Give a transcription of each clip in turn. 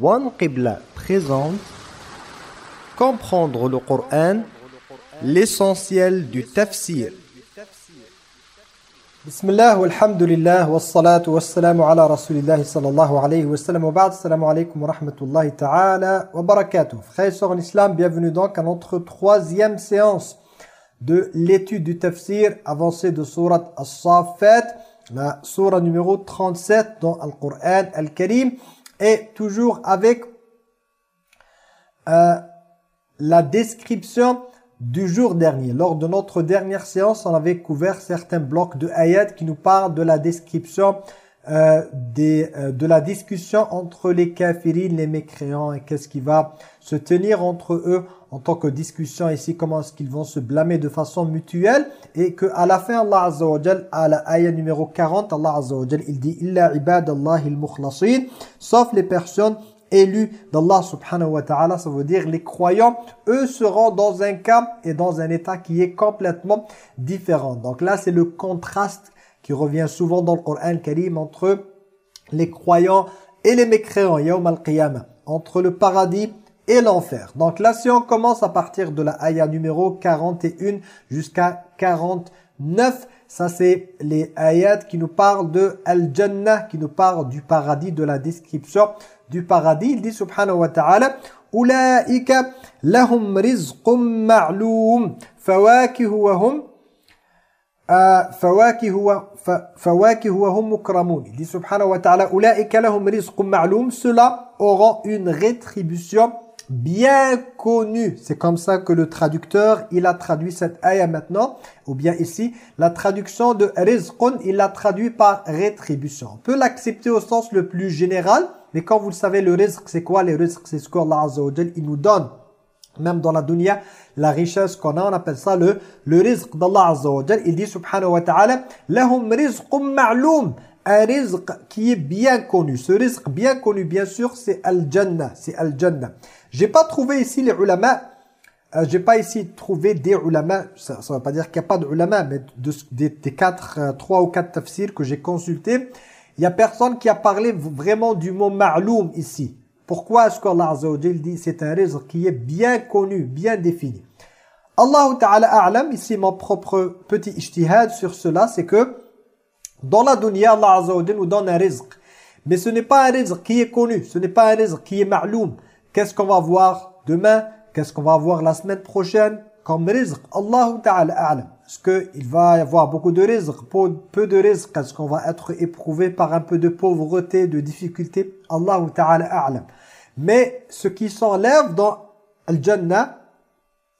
One Qibla présente Comprendre le Coran, l'essentiel du tafsir. Bismillah, walhamdulillah, wassalatu wassalamu ala rasulillahi sallallahu alayhi wa sallam wa ba'd, salamu alaykum wa rahmatullahi ta'ala wa barakatuh. Frères et en islam, bienvenue donc à notre troisième séance de l'étude du tafsir avancée de sourate As-Safat, la sourate numéro 37 dans le Coran al-Karim et toujours avec euh, la description du jour dernier. Lors de notre dernière séance, on avait couvert certains blocs de ayat qui nous parlent de la description euh, des, euh, de la discussion entre les kafirines, les mécréants et qu'est-ce qui va se tenir entre eux en tant que discussion ici, comment est-ce qu'ils vont se blâmer de façon mutuelle et que à la fin Allah Azza wa Jal, à la ayah numéro 40, Allah Azza wa Jal, il dit « Illa ibadallahi al-mukhlasin » sauf les personnes élus d'Allah subhanahu wa ta'ala, ça veut dire les croyants, eux seront dans un cas et dans un état qui est complètement différent. Donc là, c'est le contraste qui revient souvent dans le Coran Karim entre les croyants et les mécréants, yawm al-qiyamah, entre le paradis et l'enfer. Donc là, si on commence à partir de la ayah numéro 41 jusqu'à 49, ça c'est les ayats qui nous parlent de Al-Jannah, qui nous parlent du paradis, de la description du paradis. Il dit subhanahu wa ta'ala Ulaika lahum rizqum ma'loum fawakihu wa hum fawakihu wa hum mukramun. Il dit subhanahu wa ta'ala Ceux-là auront une rétribution bien connue. C'est comme ça que le traducteur, il a traduit cette ayah maintenant. Ou bien ici, la traduction de rizqun, il l'a traduit par rétribution. On peut l'accepter au sens le plus général. Mais quand vous le savez, le rizq, c'est quoi? Le rizq, c'est ce qu'Allah Azza il nous donne. Même dans la dunya, la richesse qu'on a, on appelle ça le, le rizq d'Allah Azza wa. Il dit subhanahu wa ta'ala, « Lahum rizqum ma'loum » Un rizq qui est bien connu. Ce rizq bien connu, bien sûr, c'est Al-Jannah. C'est Al-Jannah. J'ai pas trouvé ici les ulama, euh, j'ai pas ici trouvé des ulama, ça ne veut pas dire qu'il n'y a pas de mais de, des, des quatre, euh, trois ou quatre tafsirs que j'ai consultés, il y a personne qui a parlé vraiment du mot ma'loum ici. Pourquoi est-ce qu'Allah Azza dit c'est un rizq qui est bien connu, bien défini? Allah Ta'ala a'lam, ici mon propre petit ijtihad sur cela, c'est que dans la dunya, Allah Azza nous donne un rizq. Mais ce n'est pas un rizq qui est connu, ce n'est pas un rizq qui est ma'loum. Qu'est-ce qu'on va voir demain? Qu'est-ce qu'on va voir la semaine prochaine? Comme rizq, Allah Ta'ala a'lam. Est-ce qu'il va y avoir beaucoup de rizq, peu de rizq Est-ce qu'on va être éprouvé par un peu de pauvreté, de difficulté Allah Ta'ala a'lam. Mais ce qui s'enlève dans Al-Jannah,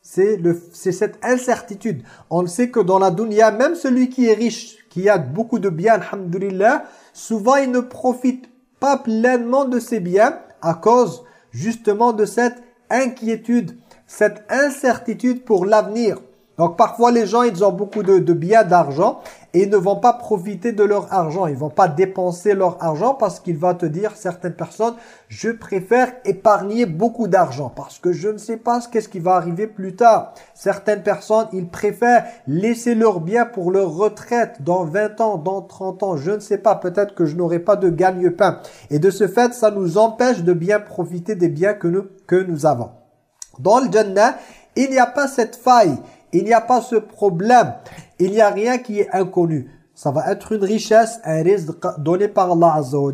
c'est cette incertitude. On sait que dans la dunya, même celui qui est riche, qui a beaucoup de biens, alhamdulillah, souvent il ne profite pas pleinement de ses biens à cause justement de cette inquiétude, cette incertitude pour l'avenir. Donc parfois les gens, ils ont beaucoup de, de biens, d'argent et ils ne vont pas profiter de leur argent. Ils vont pas dépenser leur argent parce qu'il va te dire, certaines personnes, je préfère épargner beaucoup d'argent parce que je ne sais pas ce qu'est-ce qui va arriver plus tard. Certaines personnes, ils préfèrent laisser leurs biens pour leur retraite dans 20 ans, dans 30 ans. Je ne sais pas, peut-être que je n'aurai pas de gagne-pain. Et de ce fait, ça nous empêche de bien profiter des biens que nous, que nous avons. Dans le Jannah, il n'y a pas cette faille. Il n'y a pas ce problème. Il n'y a rien qui est inconnu. Ça va être une richesse, un rizq donné par Allah Azza wa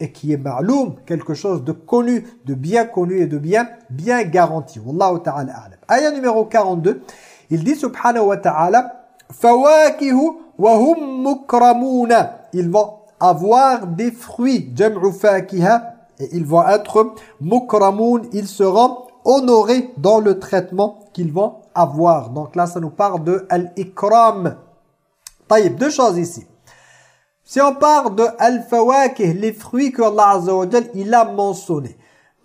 et qui est ma'loum, quelque chose de connu, de bien connu et de bien, bien garanti. Wallahu ta'ala a'lam. Ayah numéro 42, il dit subhanahu wa ta'ala Fawakihu wa hum mukramuna. Ils vont avoir des fruits, jam'u et ils vont être mukramun, ils seront honorés dans le traitement qu'ils vont avoir. Donc là, ça nous parle de al-ikram. Taïb, deux choses ici. Si on parle de al-fawakih, les fruits que Allah Azza wa il a mentionné.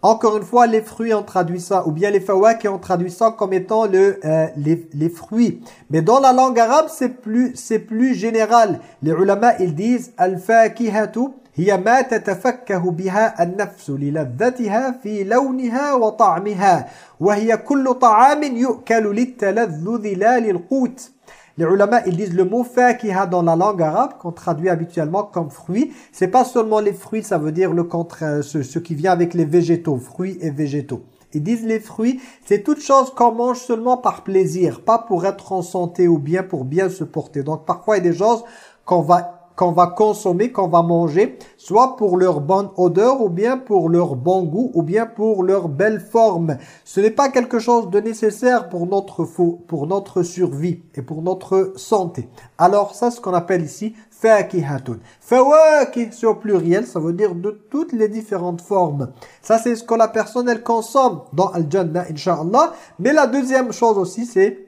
Encore une fois, les fruits ont traduit ça, ou bien les fawakih ont traduit ça comme étant le, euh, les, les fruits. Mais dans la langue arabe, c'est plus, plus général. Les ulama, ils disent al-fakihatu هي ما تتفكه بها النفس للذتها في لونها وطعمها وهي كل طعام يؤكل للتلذذ لا للقوت Les ulama, ils disent le mot fakiha dans la langue arabe, qu'on traduit habituellement comme fruit, c'est pas seulement les fruits, ça veut dire le contraire, ce, ce qui vient avec les végétaux, fruits et végétaux. Ils disent les fruits, c'est toute chose qu'on mange seulement par plaisir, pas pour être en santé ou bien pour bien se porter. Donc parfois il y a des choses qu'on va qu'on va consommer, qu'on va manger, soit pour leur bonne odeur, ou bien pour leur bon goût, ou bien pour leur belle forme. Ce n'est pas quelque chose de nécessaire pour notre, pour notre survie et pour notre santé. Alors ça, ce qu'on appelle ici fakihatun. Fawaki, c'est au pluriel, ça veut dire de toutes les différentes formes. Ça, c'est ce que la personne, elle consomme dans Al-Jannah, Inch'Allah. Mais la deuxième chose aussi, c'est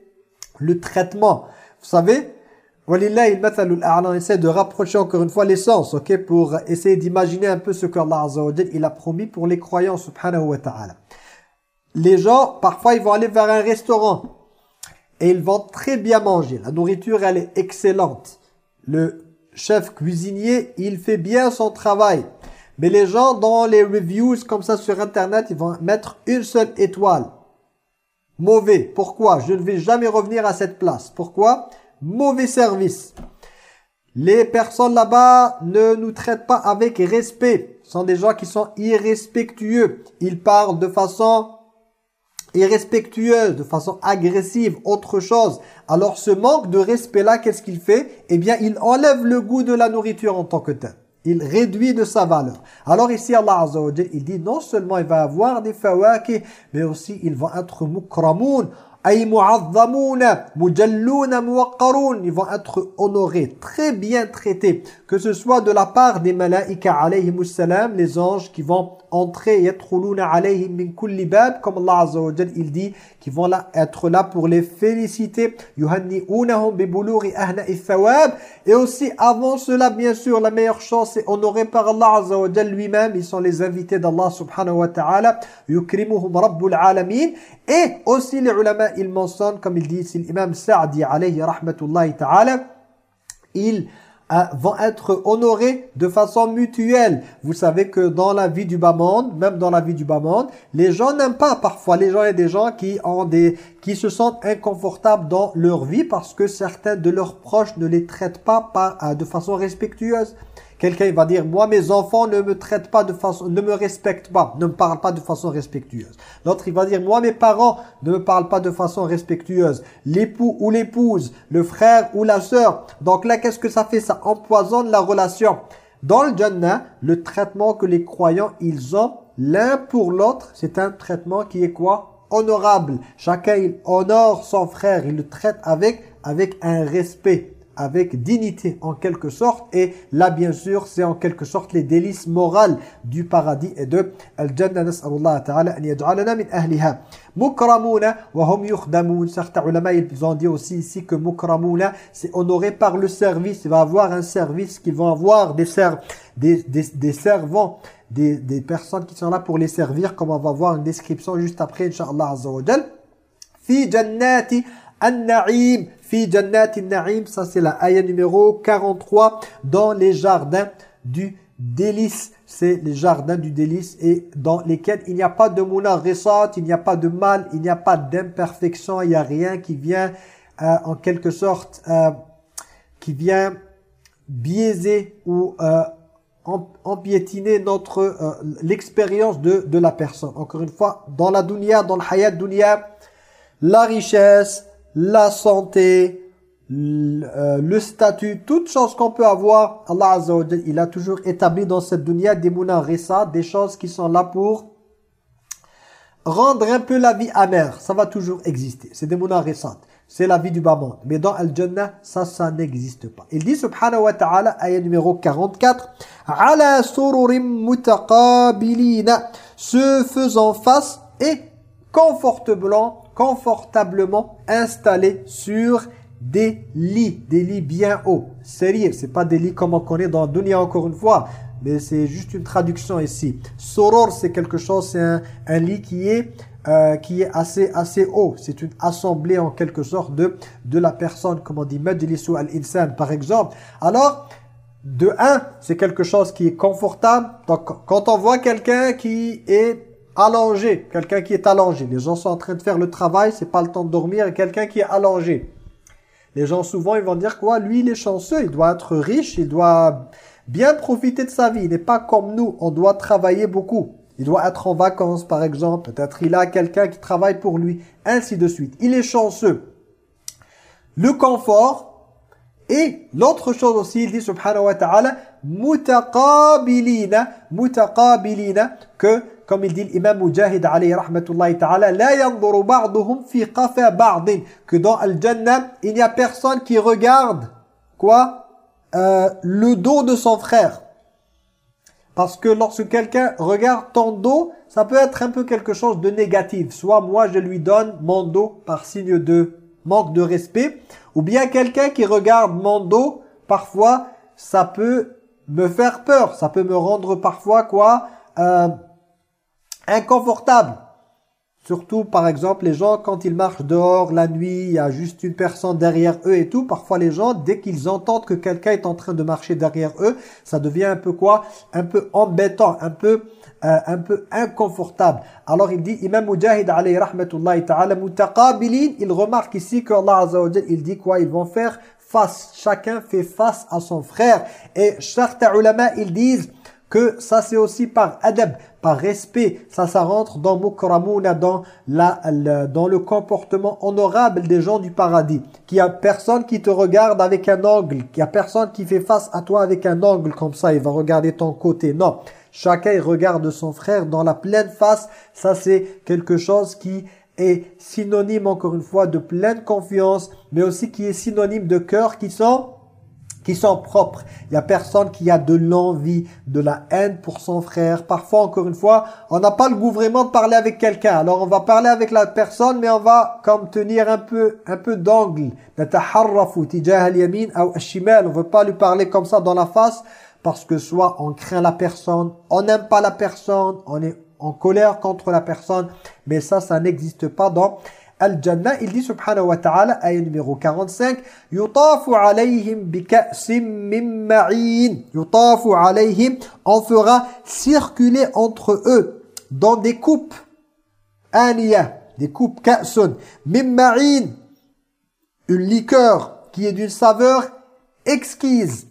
le traitement. Vous savez, on essaie de rapprocher encore une fois l'essence, ok, pour essayer d'imaginer un peu ce qu'Allah Azza il a promis pour les croyants, subhanahu wa ta'ala. Les gens, parfois, ils vont aller vers un restaurant et ils vont très bien manger. La nourriture, elle est excellente. Le chef cuisinier, il fait bien son travail. Mais les gens, dans les reviews comme ça sur Internet, ils vont mettre une seule étoile. Mauvais. Pourquoi? Je ne vais jamais revenir à cette place. Pourquoi? Mauvais service. Les personnes là-bas ne nous traitent pas avec respect. Ce sont des gens qui sont irrespectueux. Ils parlent de façon irrespectueuse, de façon agressive, autre chose. Alors ce manque de respect-là, qu'est-ce qu'il fait? Eh bien, il enlève le goût de la nourriture en tant que tel. Il réduit de sa valeur. Alors ici, Allah Azza il dit non seulement il va avoir des fawaki, mais aussi il va être mukramoun ils vont être honorés, très bien traités, que ce soit de la part des malaïka les anges qui vont entrer yadkhuluna alayhim min kulli bab comme Allah azza wa jalla il dit qui vont là être là pour les féliciter. Yuhanni'unahum bi bulughi ahna'i thawab et aussi avant cela bien sûr la meilleure chance est honorée par Allah azza wa lui-même. Ils sont les invités d'Allah subhanahu wa ta'ala. Yukrimuhum rabbul alamin. Et aussi les ulama ils mentionnent comme il dit l'imam Sa'di alayhi rahmatullahi ta'ala il vont être honorés de façon mutuelle. Vous savez que dans la vie du bas monde, même dans la vie du bas monde, les gens n'aiment pas parfois. Les gens, a des gens qui ont des, qui se sentent inconfortables dans leur vie parce que certains de leurs proches ne les traitent pas par, de façon respectueuse. Quelqu'un va dire, moi mes enfants ne me traitent pas de façon, ne me respectent pas, ne me parlent pas de façon respectueuse. L'autre il va dire, moi mes parents ne me parlent pas de façon respectueuse. L'époux ou l'épouse, le frère ou la sœur. Donc là qu'est-ce que ça fait? Ça empoisonne la relation. Dans le Jannah, le traitement que les croyants ils ont l'un pour l'autre, c'est un traitement qui est quoi? Honorable. Chacun il honore son frère, il le traite avec avec un respect avec dignité en quelque sorte. Et là bien sûr c'est en quelque sorte les délices morales du paradis et de Al-Jannah. Nas'alullah ta'ala an yaj'alana min ahliha mukramuna wa hum yukhdamun. Certains ulama ils ont dit aussi ici que mukramuna c'est honoré par le service. Il va avoir un service qu'ils vont avoir des, serv des, des, des servants des, des personnes qui sont là pour les servir comme on va voir une description juste après inshallah azza wa jal. Fi jannati an-na'im Fi Jannati Na'im, ça c'est la ayah numéro 43 dans les jardins du délice. C'est les jardins du délice et dans lesquels il n'y a pas de récente, il n'y a pas de mal, il n'y a pas d'imperfection, il n'y a rien qui vient euh, en quelque sorte, euh, qui vient biaiser ou euh, empiétiner notre l'expérience de, de la personne. Encore une fois, dans la dunya, dans le hayat dunya, la richesse, la santé, euh, le, statut, toutes choses qu'on peut avoir, Allah Azza wa il a toujours établi dans cette dunya des rissa, des choses qui sont là pour rendre un peu la vie amère. Ça va toujours exister. C'est des rissa. C'est la vie du bas monde. Mais dans Al-Jannah, ça, ça n'existe pas. Il dit, subhanahu wa ta'ala, ayah numéro 44, « Ala sururim mutaqabilina » Se faisant face et confortablement confortablement installés sur des lits, des lits bien hauts. Serir, c'est pas des lits comme on connaît dans Dunya encore une fois, mais c'est juste une traduction ici. Soror, c'est quelque chose, c'est un, lit qui est euh, qui est assez assez haut. C'est une assemblée en quelque sorte de de la personne, comme on dit majlisu al-insan par exemple. Alors de un, c'est quelque chose qui est confortable. Donc quand on voit quelqu'un qui est allongé, quelqu'un qui est allongé. Les gens sont en train de faire le travail, c'est pas le temps de dormir, quelqu'un qui est allongé. Les gens souvent ils vont dire quoi? Lui il est chanceux, il doit être riche, il doit bien profiter de sa vie. Il n'est pas comme nous, on doit travailler beaucoup. Il doit être en vacances par exemple, peut-être il a quelqu'un qui travaille pour lui, ainsi de suite. Il est chanceux. Le confort, et l'autre chose aussi, il dit subhanahu wa ta'ala, mutaqabilina, mutaqabilina, que, comme il dit l'imam Mujahid alayhi rahmatullahi ta'ala, fi que dans Al-Jannah, il n'y a personne qui regarde, quoi euh, Le dos de son frère. Parce que lorsque quelqu'un regarde ton dos, ça peut être un peu quelque chose de négatif. Soit moi, je lui donne mon dos par signe de manque de respect, ou bien quelqu'un qui regarde mon dos, parfois, ça peut me faire peur. Ça peut me rendre parfois, quoi, euh, inconfortable. Surtout, par exemple, les gens, quand ils marchent dehors la nuit, il y a juste une personne derrière eux et tout. Parfois, les gens, dès qu'ils entendent que quelqu'un est en train de marcher derrière eux, ça devient un peu quoi? Un peu embêtant, un peu euh, un peu inconfortable. Alors il dit, Imam Mujahid alayhi rahmatullahi ta'ala, mutaqabilin, il remarque ici que Allah Azza wa il dit quoi? Ils vont faire face, chacun fait face à son frère. Et certains ulama, ils disent que ça c'est aussi par adab, par respect. Ça, ça rentre dans mukramouna, dans, la, dans le comportement honorable des gens du paradis. Qu'il y a personne qui te regarde avec un angle, qu'il y a personne qui fait face à toi avec un angle comme ça, il va regarder ton côté. Non, Chacun regarde son frère dans la pleine face. Ça, c'est quelque chose qui est synonyme, encore une fois, de pleine confiance, mais aussi qui est synonyme de cœur qui sont sont propres. Il n'y a personne qui a de l'envie, de la haine pour son frère. Parfois, encore une fois, on n'a pas le goût de parler avec quelqu'un. Alors, on va parler avec la personne, mais on va comme tenir un peu, un peu d'angle. On ne veut pas lui parler comme ça dans la face parce que soit on craint la personne, on n'aime pas la personne, on est en colère contre la personne, mais ça, ça n'existe pas dans Al-Jannah. Il dit subhanahu wa ta'ala, ayah numéro 45, « Yutafu alayhim bika'sim min ma'in » Yutafu alayhim, on fera circuler entre eux dans des coupes, aniyah, des coupes ka'sun, min ma'in, une liqueur qui est d'une saveur exquise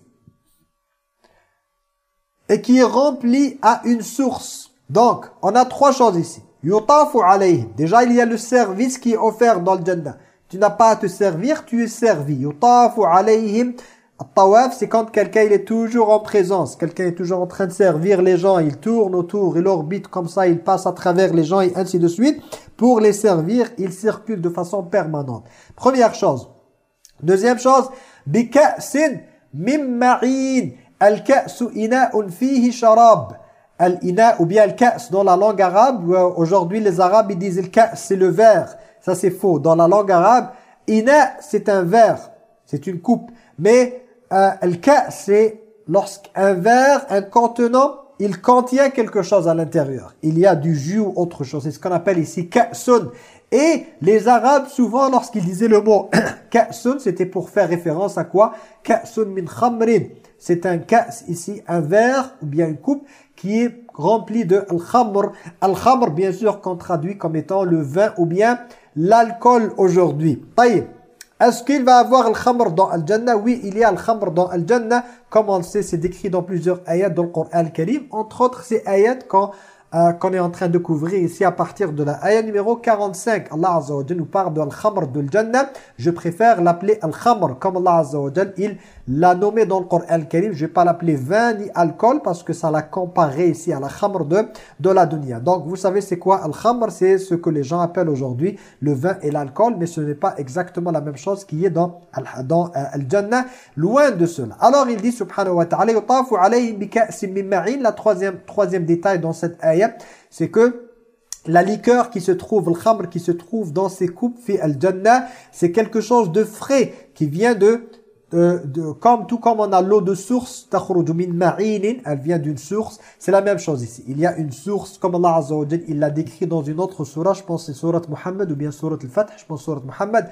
et qui est rempli à une source. Donc, on a trois choses ici. Yutafu alayhim. Déjà, il y a le service qui est offert dans le Jannah. Tu n'as pas à te servir, tu es servi. Yutafu alayhim. Tawaf, c'est quand quelqu'un est toujours en présence. Quelqu'un est toujours en train de servir les gens. Il tourne autour, il orbite comme ça, il passe à travers les gens et ainsi de suite. Pour les servir, il circule de façon permanente. Première chose. Deuxième chose. Bika'sin mimma'in. Al-ka'su ina'un fihi sharab. Al-ina ou bien al-ka's dans la langue arabe, aujourd'hui les arabes ils disent al-ka's c'est le verre. Ça c'est faux. Dans la langue arabe, ina c'est un verre, c'est une coupe. Mais euh, al-ka's c'est lorsqu'un verre, un contenant, il contient quelque chose à l'intérieur. Il y a du jus ou autre chose. C'est ce qu'on appelle ici ka'sun. Et les Arabes, souvent, lorsqu'ils disaient le mot ka'sun, c'était pour faire référence à quoi? Ka'sun min khamrin c'est un cas ici, un verre ou bien une coupe qui est rempli de al-khamr. Al-khamr, bien sûr, qu'on traduit comme étant le vin ou bien l'alcool aujourd'hui. Est-ce qu'il va avoir al-khamr dans al-jannah? Oui, il y a al-khamr dans al-jannah. Comme on le sait, c'est décrit dans plusieurs ayats dans le Coran al-Karim. Entre autres, ces ayats quand euh, qu'on est en train de couvrir ici à partir de la ayah numéro 45. Allah Azza wa nous parle de al-khamr de Jannah. Je préfère l'appeler al-khamr comme Allah Azza wa il l'a nommé dans le Coran al-Karim. Je vais pas l'appeler vin ni alcool parce que ça l'a comparé ici à la khamr de, de la dunya. Donc vous savez c'est quoi al-khamr? C'est ce que les gens appellent aujourd'hui le vin et l'alcool mais ce n'est pas exactement la même chose qui est dans, dans euh, al-Jannah. Loin de cela. Alors il dit subhanahu wa ta'ala yutafu alayhim bika'sim min ma'in. La troisième, troisième détail dans cette ayah c'est que la liqueur qui se trouve, le khamr qui se trouve dans ces coupes, fi c'est quelque chose de frais qui vient de, comme tout comme on a l'eau de source, elle vient d'une source, c'est la même chose ici. Il y a une source, comme Allah Azza wa il l'a décrit dans une autre surah, je pense c'est surat Muhammad ou bien surat al-Fath, je pense surat Muhammad,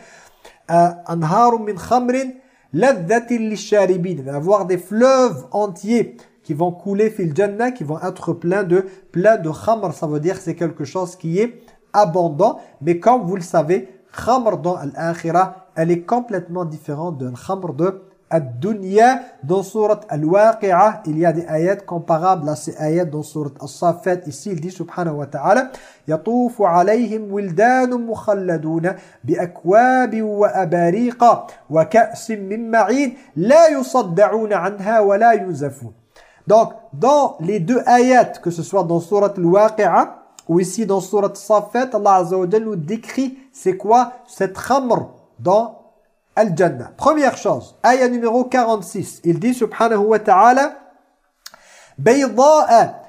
euh, anharum min khamrin lisharibin, il va avoir des fleuves entiers qui vont couler fil jannah, qui vont être pleins de, plein de khamr. Ça veut dire c'est quelque chose qui est abondant. Mais comme vous le savez, khamr dans l'akhira elle est complètement différente de l'khamr de Ad-Dunya dans surat Al-Waqi'ah il y a des ayats comparables à ces ayats dans surat As-Safat ici il dit subhanahu wa ta'ala يطوف عليهم ولدان مخلدون بأكواب وأباريق وكأس من معين لا يصدعون عنها ولا ينزفون donc dans les deux ayats que ce soit dans surat Al-Waqi'ah ou ici dans surat As-Safat Allah Azza nous décrit c'est quoi cette khamr dans al-jannah. Première chose, ayah numéro 46, il dit subhanahu wa ta'ala Bayda'a.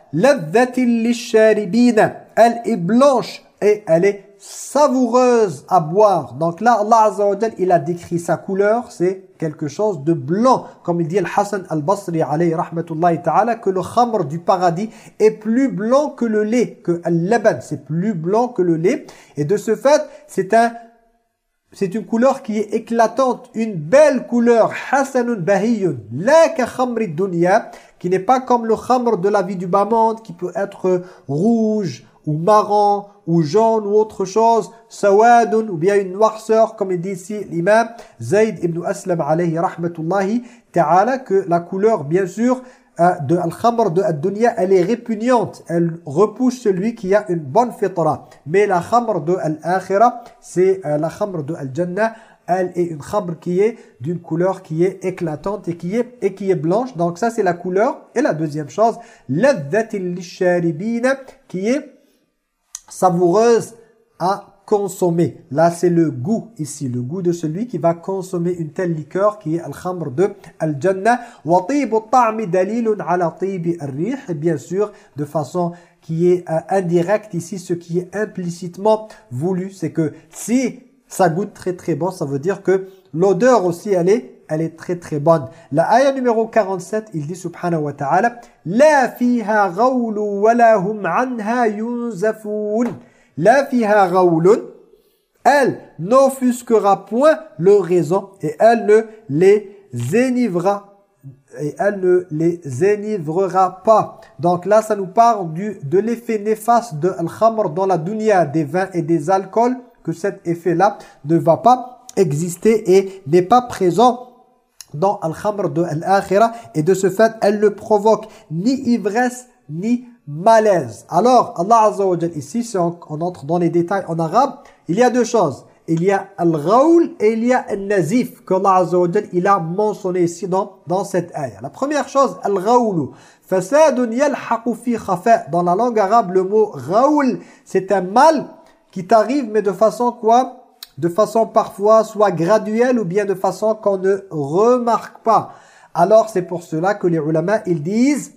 Elle est blanche et elle est savoureuse à boire. Donc là, Allah Azza wa il a décrit sa couleur, c'est quelque chose de blanc. Comme il dit Al-Hassan Al-Basri alayhi rahmatullahi ta'ala, que le khamr du paradis est plus blanc que le lait, que al-laban, c'est plus blanc que le lait. Et de ce fait, c'est un c'est une couleur qui est éclatante, une belle couleur, hasanun bahiyun, la ka dunya, qui n'est pas comme le khamr de la vie du bas monde, qui peut être rouge, ou marron, ou jaune, ou autre chose, sawadun, ou bien une noirceur, comme il dit ici l'imam Zayd ibn Aslam alayhi rahmatullahi ta'ala, que la couleur, bien sûr, euh, de al-khamr de ad-dunya, elle est répugnante. Elle repousse celui qui a une bonne fitra. Mais la khamr de al-akhirah, c'est euh, la khamr de al-jannah. Elle est une khamr qui est d'une couleur qui est éclatante et qui est, et qui est blanche. Donc ça, c'est la couleur. Et la deuxième chose, ladhatil lisharibina, qui est savoureuse à consommer. Là, c'est le goût ici, le goût de celui qui va consommer une telle liqueur qui est al-khamr de al-jannah. Ta'mi ar-rih. Bien sûr, de façon qui est euh, indirecte ici, ce qui est implicitement voulu, c'est que si ça goûte très très bon, ça veut dire que l'odeur aussi, elle est elle est très très bonne. La ayah numéro 47, il dit subhanahu wa ta'ala La fiha ghawlu wa la hum anha. La fiha elle n'offusquera point leur raison et elle ne les énivra et elle ne les énivrera pas. Donc là, ça nous parle du, de l'effet néfaste de al-khamr dans la dunya des vins et des alcools, que cet effet-là ne va pas exister et n'est pas présent dans al-khamr de al-akhirah et de ce fait, elle ne provoque ni ivresse ni malaise. Alors, Allah Azza wa ici, si on, entre dans les détails en arabe, il y a deux choses. Il y a al-ghawl et il y a al-nazif qu'Allah Azza wa il a mentionné ici dans, dans cette ayah. La première chose, al-ghawlu. Fasadun yalhaqu fi khafa. Dans la langue arabe, le mot ghawl, c'est un mal qui t'arrive, mais de façon quoi? De façon parfois soit graduelle ou bien de façon qu'on ne remarque pas. Alors, c'est pour cela que les ulama, ils disent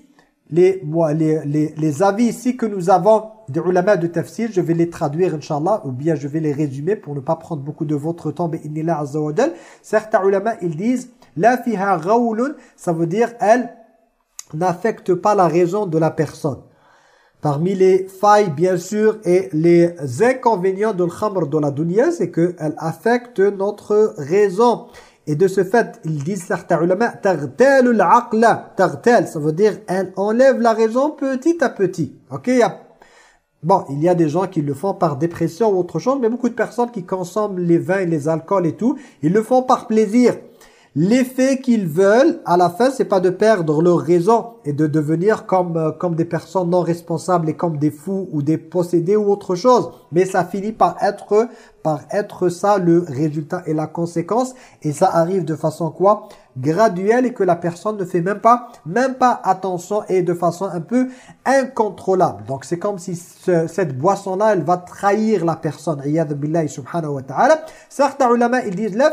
les, les, les, avis ici que nous avons des ulama de tafsir, je vais les traduire, inshallah, ou bien je vais les résumer pour ne pas prendre beaucoup de votre temps, Certains ulama, ils disent, la fiha ça veut dire, elle n'affecte pas la raison de la personne. Parmi les failles, bien sûr, et les inconvénients de l'khamr de la dunya, c'est qu'elle affecte notre raison. Et de ce fait, ils disent certains ulama, ça veut dire elle enlève la raison petit à petit. OK, Bon, il y a des gens qui le font par dépression ou autre chose, mais beaucoup de personnes qui consomment les vins et les alcools et tout, ils le font par plaisir. L'effet qu'ils veulent, à la fin, c'est pas de perdre leur raison et de devenir comme, euh, comme des personnes non responsables et comme des fous ou des possédés ou autre chose. Mais ça finit par être, par être ça le résultat et la conséquence. Et ça arrive de façon quoi? Graduelle et que la personne ne fait même pas, même pas attention et de façon un peu incontrôlable. Donc c'est comme si cette boisson-là, elle va trahir la personne. billahi subhanahu wa ta'ala. Ulama, ils disent, la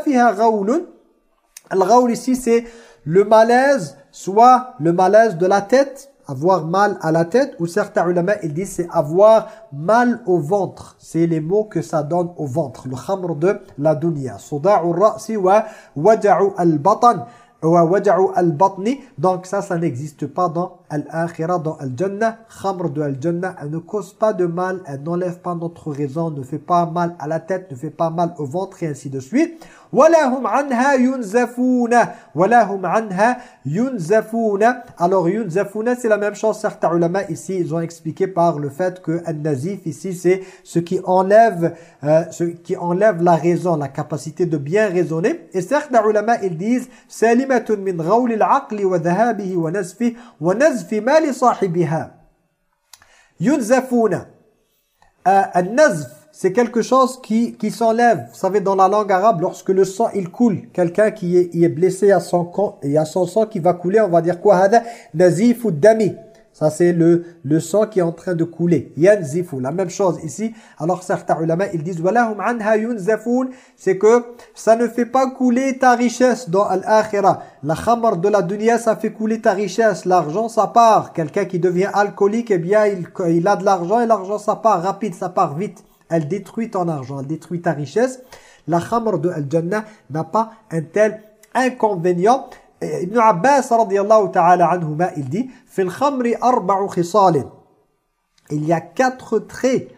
Al-Ghawl ici, c'est le malaise, soit le malaise de la tête, avoir mal à la tête, ou certains ulama, ils disent c'est avoir mal au ventre. C'est les mots que ça donne au ventre. Le khamr de la dunya. Suda'u ra'si wa waja'u al-batan. al-batni. Donc ça, ça n'existe pas dans al-akhirah, dans al-jannah. Khamr de al-jannah, elle ne cause pas de mal, elle n'enlève pas notre raison, ne fait pas mal à la tête, ne fait pas mal au ventre, et ainsi de suite walahum anha hum alors c'est la même chose certains ulama ici ils ont expliqué par le fait que nazif ici c'est ce qui enlève euh, ce la raison, la capacité de bien raisonner. Et certains ulama, ils disent: Un nazif c'est quelque chose qui, qui s'enlève. Vous savez, dans la langue arabe, lorsque le sang, il coule, quelqu'un qui est, est blessé à son, et à son sang qui va couler, on va dire quoi nazif. Ça, c'est le, le sang qui est en train de couler. Yanzifu, la même chose ici. Alors, certains ulama, ils disent yunzafoun c'est que ça ne fait pas couler ta richesse dans l'akhirah. La khamar de la dunya, ça fait couler ta richesse. L'argent, ça part. Quelqu'un qui devient alcoolique, eh bien, il, il a de l'argent et l'argent, ça part rapide, ça part vite. Elle détruit ton argent, elle détruit ta richesse. La khamr de Al-Jannah n'a pas un tel inconvénient. Ibn Abbas radiyallahu ta'ala anhuma, il dit Fil khamri arba'u. Il y a quatre traits,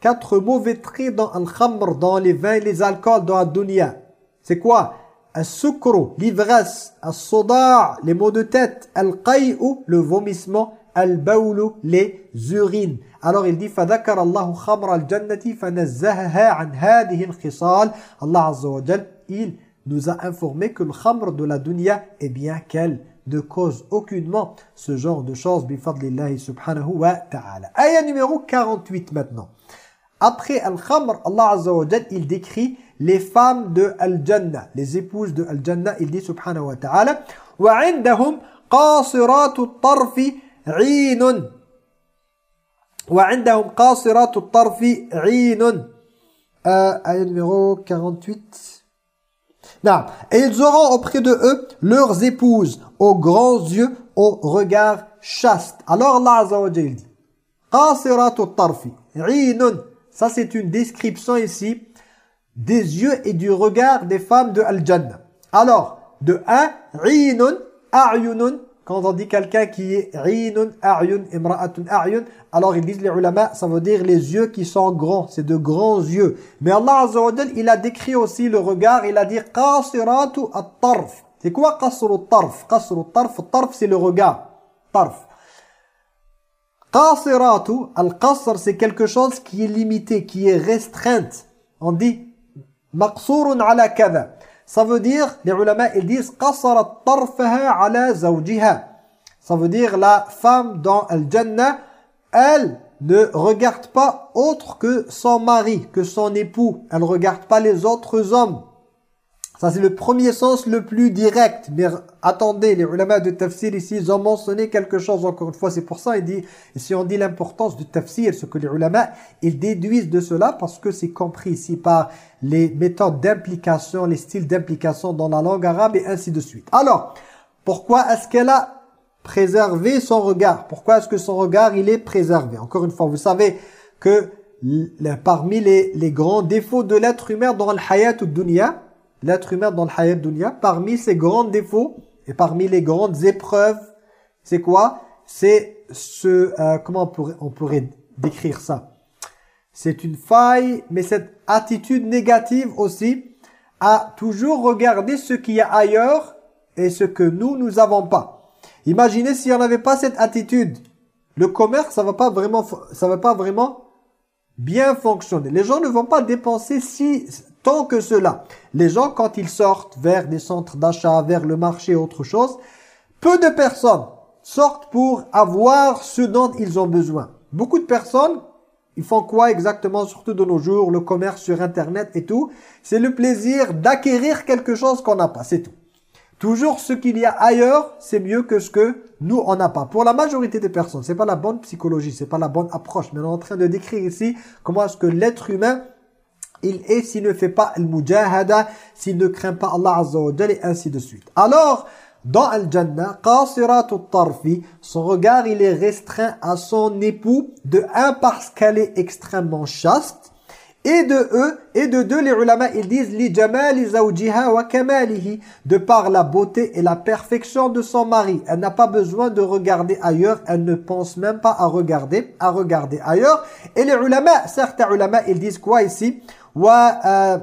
quatre mauvais traits dans al-khamr, dans les vins et les alcools, dans la dunya. C'est quoi? Al-sukru, l'ivresse, al-soda' les maux de tête, al-qay'u, le vomissement, al-bawlu, les urines. Alors il dit فذكر الله خمر الجنة فنزهها عن هذه الخصال. Allah Azza wa Jal, il nous a informé que le khamr de la dunya est bien qu'elle ne cause aucunement ce genre de choses bifadlillahi subhanahu wa ta'ala. Ayah numéro 48 maintenant. Après al-khamr, Allah Azza wa Jal, il décrit les femmes de al-jannah, les épouses de al-jannah, il dit subhanahu wa ta'ala وَعِنْدَهُمْ قَاصِرَاتُ الطَّرْفِ عِينٌ وعندهم قاصرات الطرف عين آية numéro 48 Non. Et ils auront auprès de eux leurs épouses, aux grands yeux, au regard chaste. Alors Allah Azza wa Jalla dit Qasiratu tarfi Ça c'est une description ici des yeux et du regard des femmes de Al-Jannah. Alors, de un, 'inun, a'yunun, quand on dit quelqu'un qui est rinun, a'yun, imra'atun, a'yun, alors ils disent les ulama, ça veut dire les yeux qui sont grands, c'est de grands yeux. Mais Allah Azza wa il a décrit aussi le regard, il a dit qasiratu at-tarf. C'est quoi qasru at-tarf? Qasru at-tarf, tarf c'est le regard. Tarf. Qasiratu, al-qasr c'est quelque chose qui est limité, qui est restreinte. On dit maqsurun ala kada. Ça veut dire, les ulama, ils disent qasarat tarfaha ala zawjiha. Ça veut dire la femme dans Al-Jannah, elle ne regarde pas autre que son mari, que son époux. Elle ne regarde pas les autres hommes. Ça, c'est le premier sens le plus direct. Mais attendez, les ulama de tafsir ici, ils ont mentionné quelque chose encore une fois. C'est pour ça, il dit, si on dit l'importance du tafsir, ce que les ulama, ils déduisent de cela parce que c'est compris ici par les méthodes d'implication, les styles d'implication dans la langue arabe et ainsi de suite. Alors, pourquoi est-ce qu'elle a préservé son regard? Pourquoi est-ce que son regard, il est préservé? Encore une fois, vous savez que parmi les, grands défauts de l'être humain dans le hayat ou dunya, l'être humain dans le hayat dunya, parmi ses grands défauts et parmi les grandes épreuves, c'est quoi? C'est ce, euh, comment on pourrait, on pourrait décrire ça? C'est une faille, mais cette attitude négative aussi, à toujours regarder ce qu'il y a ailleurs et ce que nous, nous n'avons pas. Imaginez s'il n'y en avait pas cette attitude. Le commerce, ça va pas vraiment, ça va pas vraiment bien fonctionner. Les gens ne vont pas dépenser si tant que cela. Les gens, quand ils sortent vers des centres d'achat, vers le marché, autre chose, peu de personnes sortent pour avoir ce dont ils ont besoin. Beaucoup de personnes, ils font quoi exactement, surtout de nos jours, le commerce sur Internet et tout? C'est le plaisir d'acquérir quelque chose qu'on n'a pas, c'est tout. Toujours ce qu'il y a ailleurs, c'est mieux que ce que nous, on n'a pas. Pour la majorité des personnes, c'est pas la bonne psychologie, c'est pas la bonne approche. Mais on est en train de décrire ici comment est-ce que l'être humain il est s'il ne fait pas le mujahada, s'il ne craint pas Allah Azza et ainsi de suite. Alors, dans Al-Jannah, tarfi, son regard il est restreint à son époux, de un parce qu'elle est extrêmement chaste, et de eux, et de deux, les ulama, ils disent li wa de par la beauté et la perfection de son mari. Elle n'a pas besoin de regarder ailleurs, elle ne pense même pas à regarder, à regarder ailleurs. Et les ulama, certains ulama, ils disent quoi ici? Wa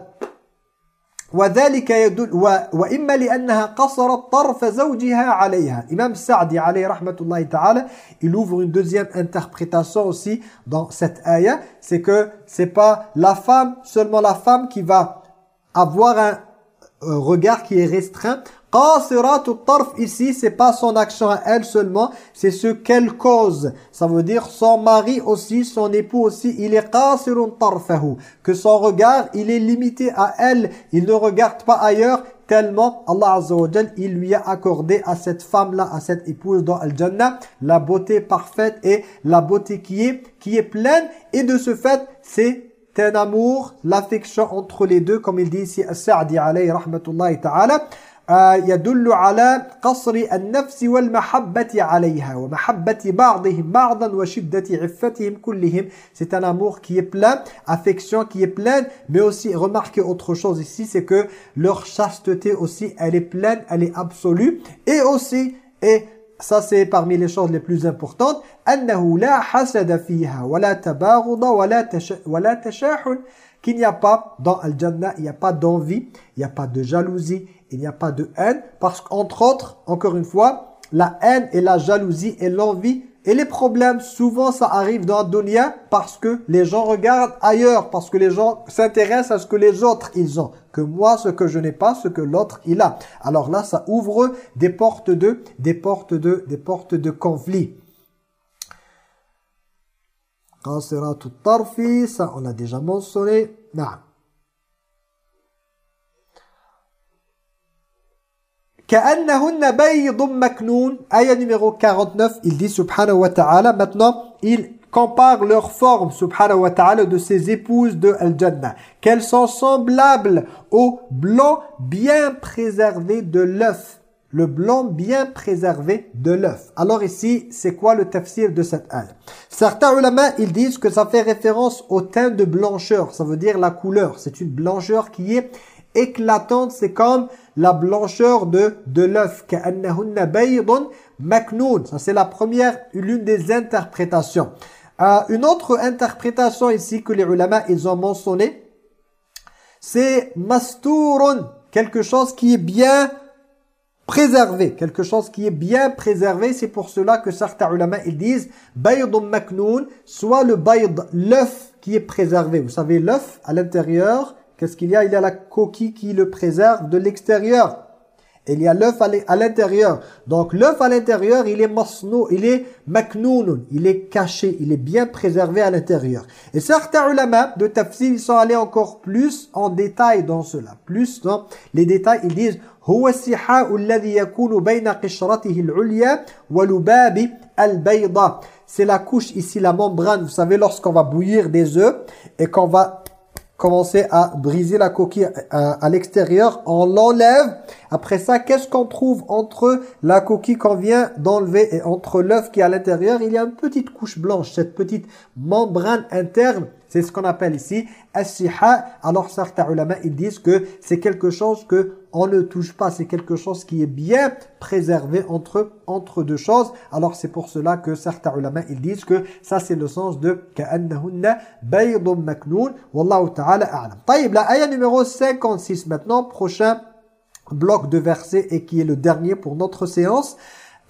وذلك يدل وإما لأنها قصرت طرف زوجها عليها Imam Sa'di alayhi rahmatullahi ta'ala il ouvre une deuxième interprétation aussi dans cette ayah c'est que c'est pas la femme seulement la femme qui va avoir un regard qui est restreint Qasiratut tarf ici, c'est pas son action à elle seulement, c'est ce qu'elle cause. Ça veut dire son mari aussi, son époux aussi, il est qasirun tarfahu. Que son regard, il est limité à elle, il ne regarde pas ailleurs tellement Allah Azza wa il lui a accordé à cette femme-là, à cette épouse dans Al-Jannah, la beauté parfaite et la beauté qui est, qui est pleine. Et de ce fait, c'est un amour, l'affection entre les deux, comme il dit ici, As-Sa'di alayhi rahmatullahi ta'ala. يدل على قصر النفس والمحبة عليها ومحبة بعضهم بعضا وشدة عفتهم كلهم c'est un amour qui est plein affection qui est pleine mais aussi remarquez autre chose ici c'est que leur chasteté aussi elle est pleine elle est absolue et aussi et ça c'est parmi les choses les plus importantes أنه لا حسد فيها ولا تباغض ولا ولا تشاحن qu'il n'y a pas dans Al-Jannah, il n'y a pas d'envie, il n'y a pas de jalousie, il n'y a pas de haine, parce qu'entre autres, encore une fois, la haine et la jalousie et l'envie et les problèmes, souvent ça arrive dans la dunya parce que les gens regardent ailleurs, parce que les gens s'intéressent à ce que les autres ils ont, que moi ce que je n'ai pas, ce que l'autre il a. Alors là, ça ouvre des portes de, des portes de, des portes de conflit. ça on a déjà mentionné. Maknoun. Ayah numéro 49, il dit subhanahu wa ta'ala. Maintenant, il compare leur forme, subhanahu wa ta'ala, de ses épouses de Al-Jannah, qu'elles sont semblables au blanc bien préservé de l'œuf. Le blanc bien préservé de l'œuf. Alors ici, c'est quoi le tafsir de cette ayah? Certains ulama, ils disent que ça fait référence au teint de blancheur. Ça veut dire la couleur. C'est une blancheur qui est éclatante, c'est comme la blancheur de, de l'œuf. Ça c'est la première, l'une des interprétations. Euh, une autre interprétation ici que les ulama ils ont mentionné, c'est masturun, quelque chose qui est bien préservé, quelque chose qui est bien préservé. C'est pour cela que certains ulama ils disent baydun maknoun, soit le bayd, l'œuf qui est préservé. Vous savez, l'œuf à l'intérieur, Qu'est-ce qu'il y a? Il y a la coquille qui le préserve de l'extérieur. Il y a l'œuf à l'intérieur. Donc l'œuf à l'intérieur, il est masnou, il est maknoun, il est caché, il est bien préservé à l'intérieur. Et certains ulama de tafsir, ils sont allés encore plus en détail dans cela. Plus dans les détails, ils disent C'est la couche ici, la membrane. Vous savez, lorsqu'on va bouillir des œufs et qu'on va commencer à briser la coquille à, l'extérieur, on l'enlève. Après ça, qu'est-ce qu'on trouve entre la coquille qu'on vient d'enlever et entre l'œuf qui est à l'intérieur? Il y a une petite couche blanche, cette petite membrane interne c'est ce qu'on appelle ici as-siha. Alors certains ulama ils disent que c'est quelque chose que on ne touche pas, c'est quelque chose qui est bien préservé entre entre deux choses. Alors c'est pour cela que certains ulama ils disent que ça c'est le sens de ka'annahunna baydun maknoun wallahu ta'ala a'lam. طيب la ayah numéro 56 maintenant, prochain bloc de versets et qui est le dernier pour notre séance.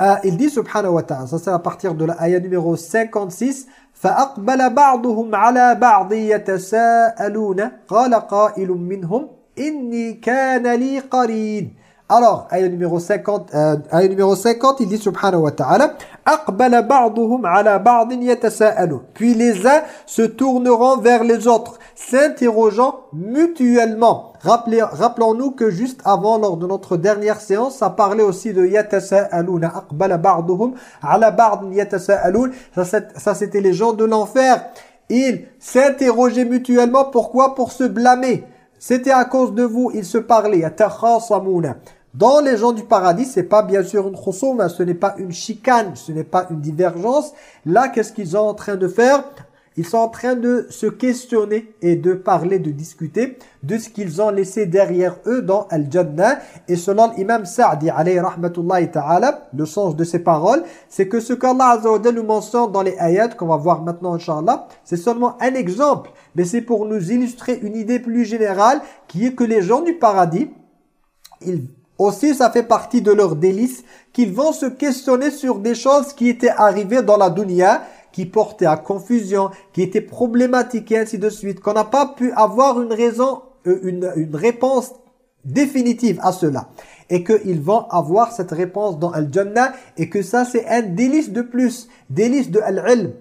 Euh, il dit subhanahu wa ta'ala, ça c'est à partir de la ayah numéro 56 فأقبل بعضهم على بعض يتساءلون قال قائل منهم Inni kana li qarin. Alors, ayah numéro 50, euh, ayah numéro 50, il dit subhanahu wa ta'ala Aqbala ba'duhum ala ba'din yatasa'alun. Puis les uns se tourneront vers les autres, s'interrogeant mutuellement. Rappelons-nous que juste avant, lors de notre dernière séance, ça parlait aussi de yatasa'alun. Aqbala ba'duhum ala ba'din yatasa'alun. Ça, c'était les gens de l'enfer. Ils s'interrogeaient mutuellement. Pourquoi? Pour se blâmer. C'était à cause de vous, ils se parlaient. Dans les gens du paradis, c'est pas bien sûr une khusuma, ce n'est pas une chicane, ce n'est pas une divergence. Là, qu'est-ce qu'ils sont en train de faire? Ils sont en train de se questionner et de parler, de discuter de ce qu'ils ont laissé derrière eux dans Al-Jannah. Et selon l'imam Sa'di, alayhi ta'ala, le sens de ces paroles, c'est que ce qu'Allah Azza nous mentionne dans les ayats, qu'on va voir maintenant, Inch'Allah, c'est seulement un exemple. Mais c'est pour nous illustrer une idée plus générale, qui est que les gens du paradis, ils aussi, ça fait partie de leur délice qu'ils vont se questionner sur des choses qui étaient arrivées dans la dunya qui portait à confusion, qui était problématique et ainsi de suite, qu'on n'a pas pu avoir une raison, euh, une, une réponse définitive à cela. Et qu'ils vont avoir cette réponse dans Al-Jannah et que ça c'est un délice de plus, délice de Al-Ilm.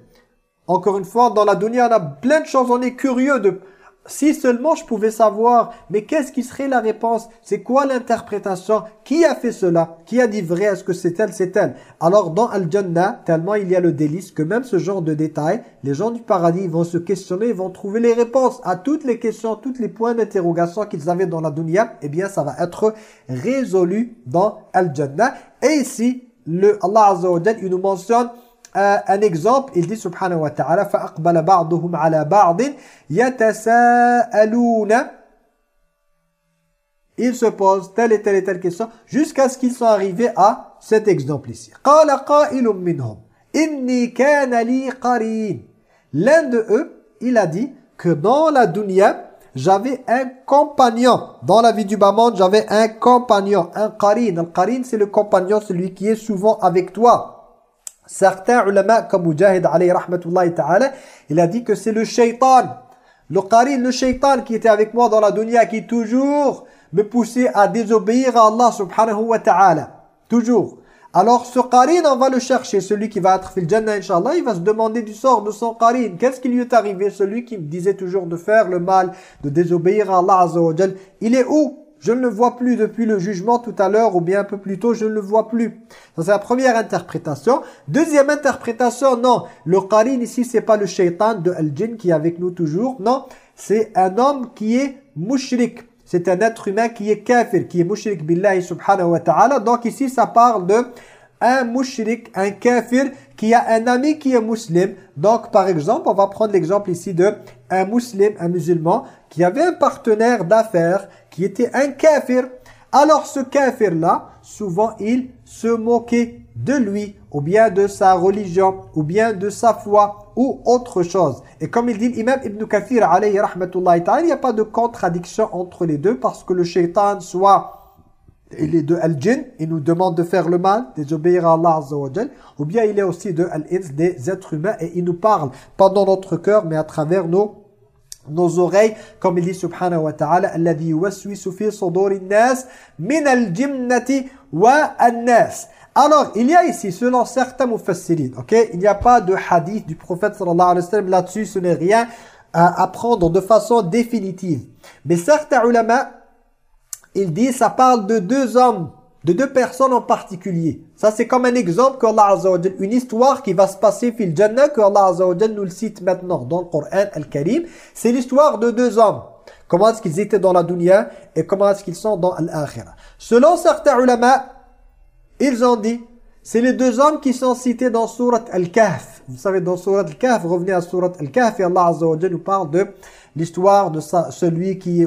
Encore une fois, dans la dunya, on a plein de choses, on est curieux de si seulement je pouvais savoir, mais qu'est-ce qui serait la réponse? C'est quoi l'interprétation? Qui a fait cela? Qui a dit vrai? Est-ce que c'est elle C'est elle Alors dans Al-Jannah, tellement il y a le délice que même ce genre de détails, les gens du paradis vont se questionner, vont trouver les réponses à toutes les questions, tous les points d'interrogation qu'ils avaient dans la dunya. Eh bien, ça va être résolu dans Al-Jannah. Et ici, le Allah Azza il nous mentionne euh, un exemple, il dit subhanahu wa ta'ala فَأَقْبَلَ بَعْضُهُمْ عَلَى بَعْضٍ يَتَسَاءَلُونَ Ils se posent telle et telle et telle question jusqu'à ce qu'ils soient arrivés à cet exemple ici. قَالَ قَائِلٌ مِّنْهُمْ إِنِّي كَانَ لِي قَرِينٌ L'un de eux, il a dit que dans la dunya, j'avais un compagnon. Dans la vie du bas monde, j'avais un compagnon, un qarin. Un qarin, c'est le compagnon, celui qui est souvent avec toi. Certains ulama comme Mujahid alayhi rahmatullahi ta'ala, il a dit que c'est le shaitan. Le qarin, le shaitan qui était avec moi dans la dunya, qui toujours me poussait à désobéir à Allah subhanahu wa ta'ala. Toujours. Alors ce qarin, on va le chercher. Celui qui va être fil jannah, inshallah, il va se demander du sort de son qarin. Qu'est-ce qui lui est arrivé? Celui qui me disait toujours de faire le mal, de désobéir à Allah azza Il est où? Je ne le vois plus depuis le jugement tout à l'heure ou bien un peu plus tôt, je ne le vois plus. Ça c'est la première interprétation. Deuxième interprétation, non. Le qarin ici, c'est pas le shaitan de Al-Jinn qui est avec nous toujours. Non, c'est un homme qui est mushrik. C'est un être humain qui est kafir, qui est mushrik billahi subhanahu wa ta'ala. Donc ici, ça parle de un mushrik, un kafir qui a un ami qui est musulman. Donc par exemple, on va prendre l'exemple ici de un musulman, un musulman qui avait un partenaire d'affaires qui était un kafir. Alors ce kafir-là, souvent il se moquait de lui, ou bien de sa religion, ou bien de sa foi, ou autre chose. Et comme il dit l'imam Ibn Kathir, alayhi il n'y a pas de contradiction entre les deux, parce que le shaitan soit il est de al-jinn, il nous demande de faire le mal, désobéir à Allah Azza ou bien il est aussi de al-ins, des êtres humains, et il nous parle, pas dans notre cœur, mais à travers nos nos oreilles, comme il dit subhanahu wa ta'ala, الذي يوسوس في صدور الناس من الجنة والناس. Alors, il y a ici, selon certains mufassirin, ok, il n'y a pas de hadith du prophète sallallahu alayhi wa sallam là-dessus, ce n'est rien à apprendre de façon définitive. Mais certains ulama, ils disent, ça parle de deux hommes de deux personnes en particulier. Ça, c'est comme un exemple qu'Allah Azza wa une histoire qui va se passer fil Jannah, que Allah Azza wa nous le cite maintenant dans le Coran Al-Karim. C'est l'histoire de deux hommes. Comment est-ce qu'ils étaient dans la dunya et comment est-ce qu'ils sont dans l'akhirah. Selon certains ulama, ils ont dit, c'est les deux hommes qui sont cités dans Surat Al-Kahf. Vous savez, dans Surat Al-Kahf, revenez à Surat Al-Kahf et Allah Azza wa nous parle de l'histoire de celui qui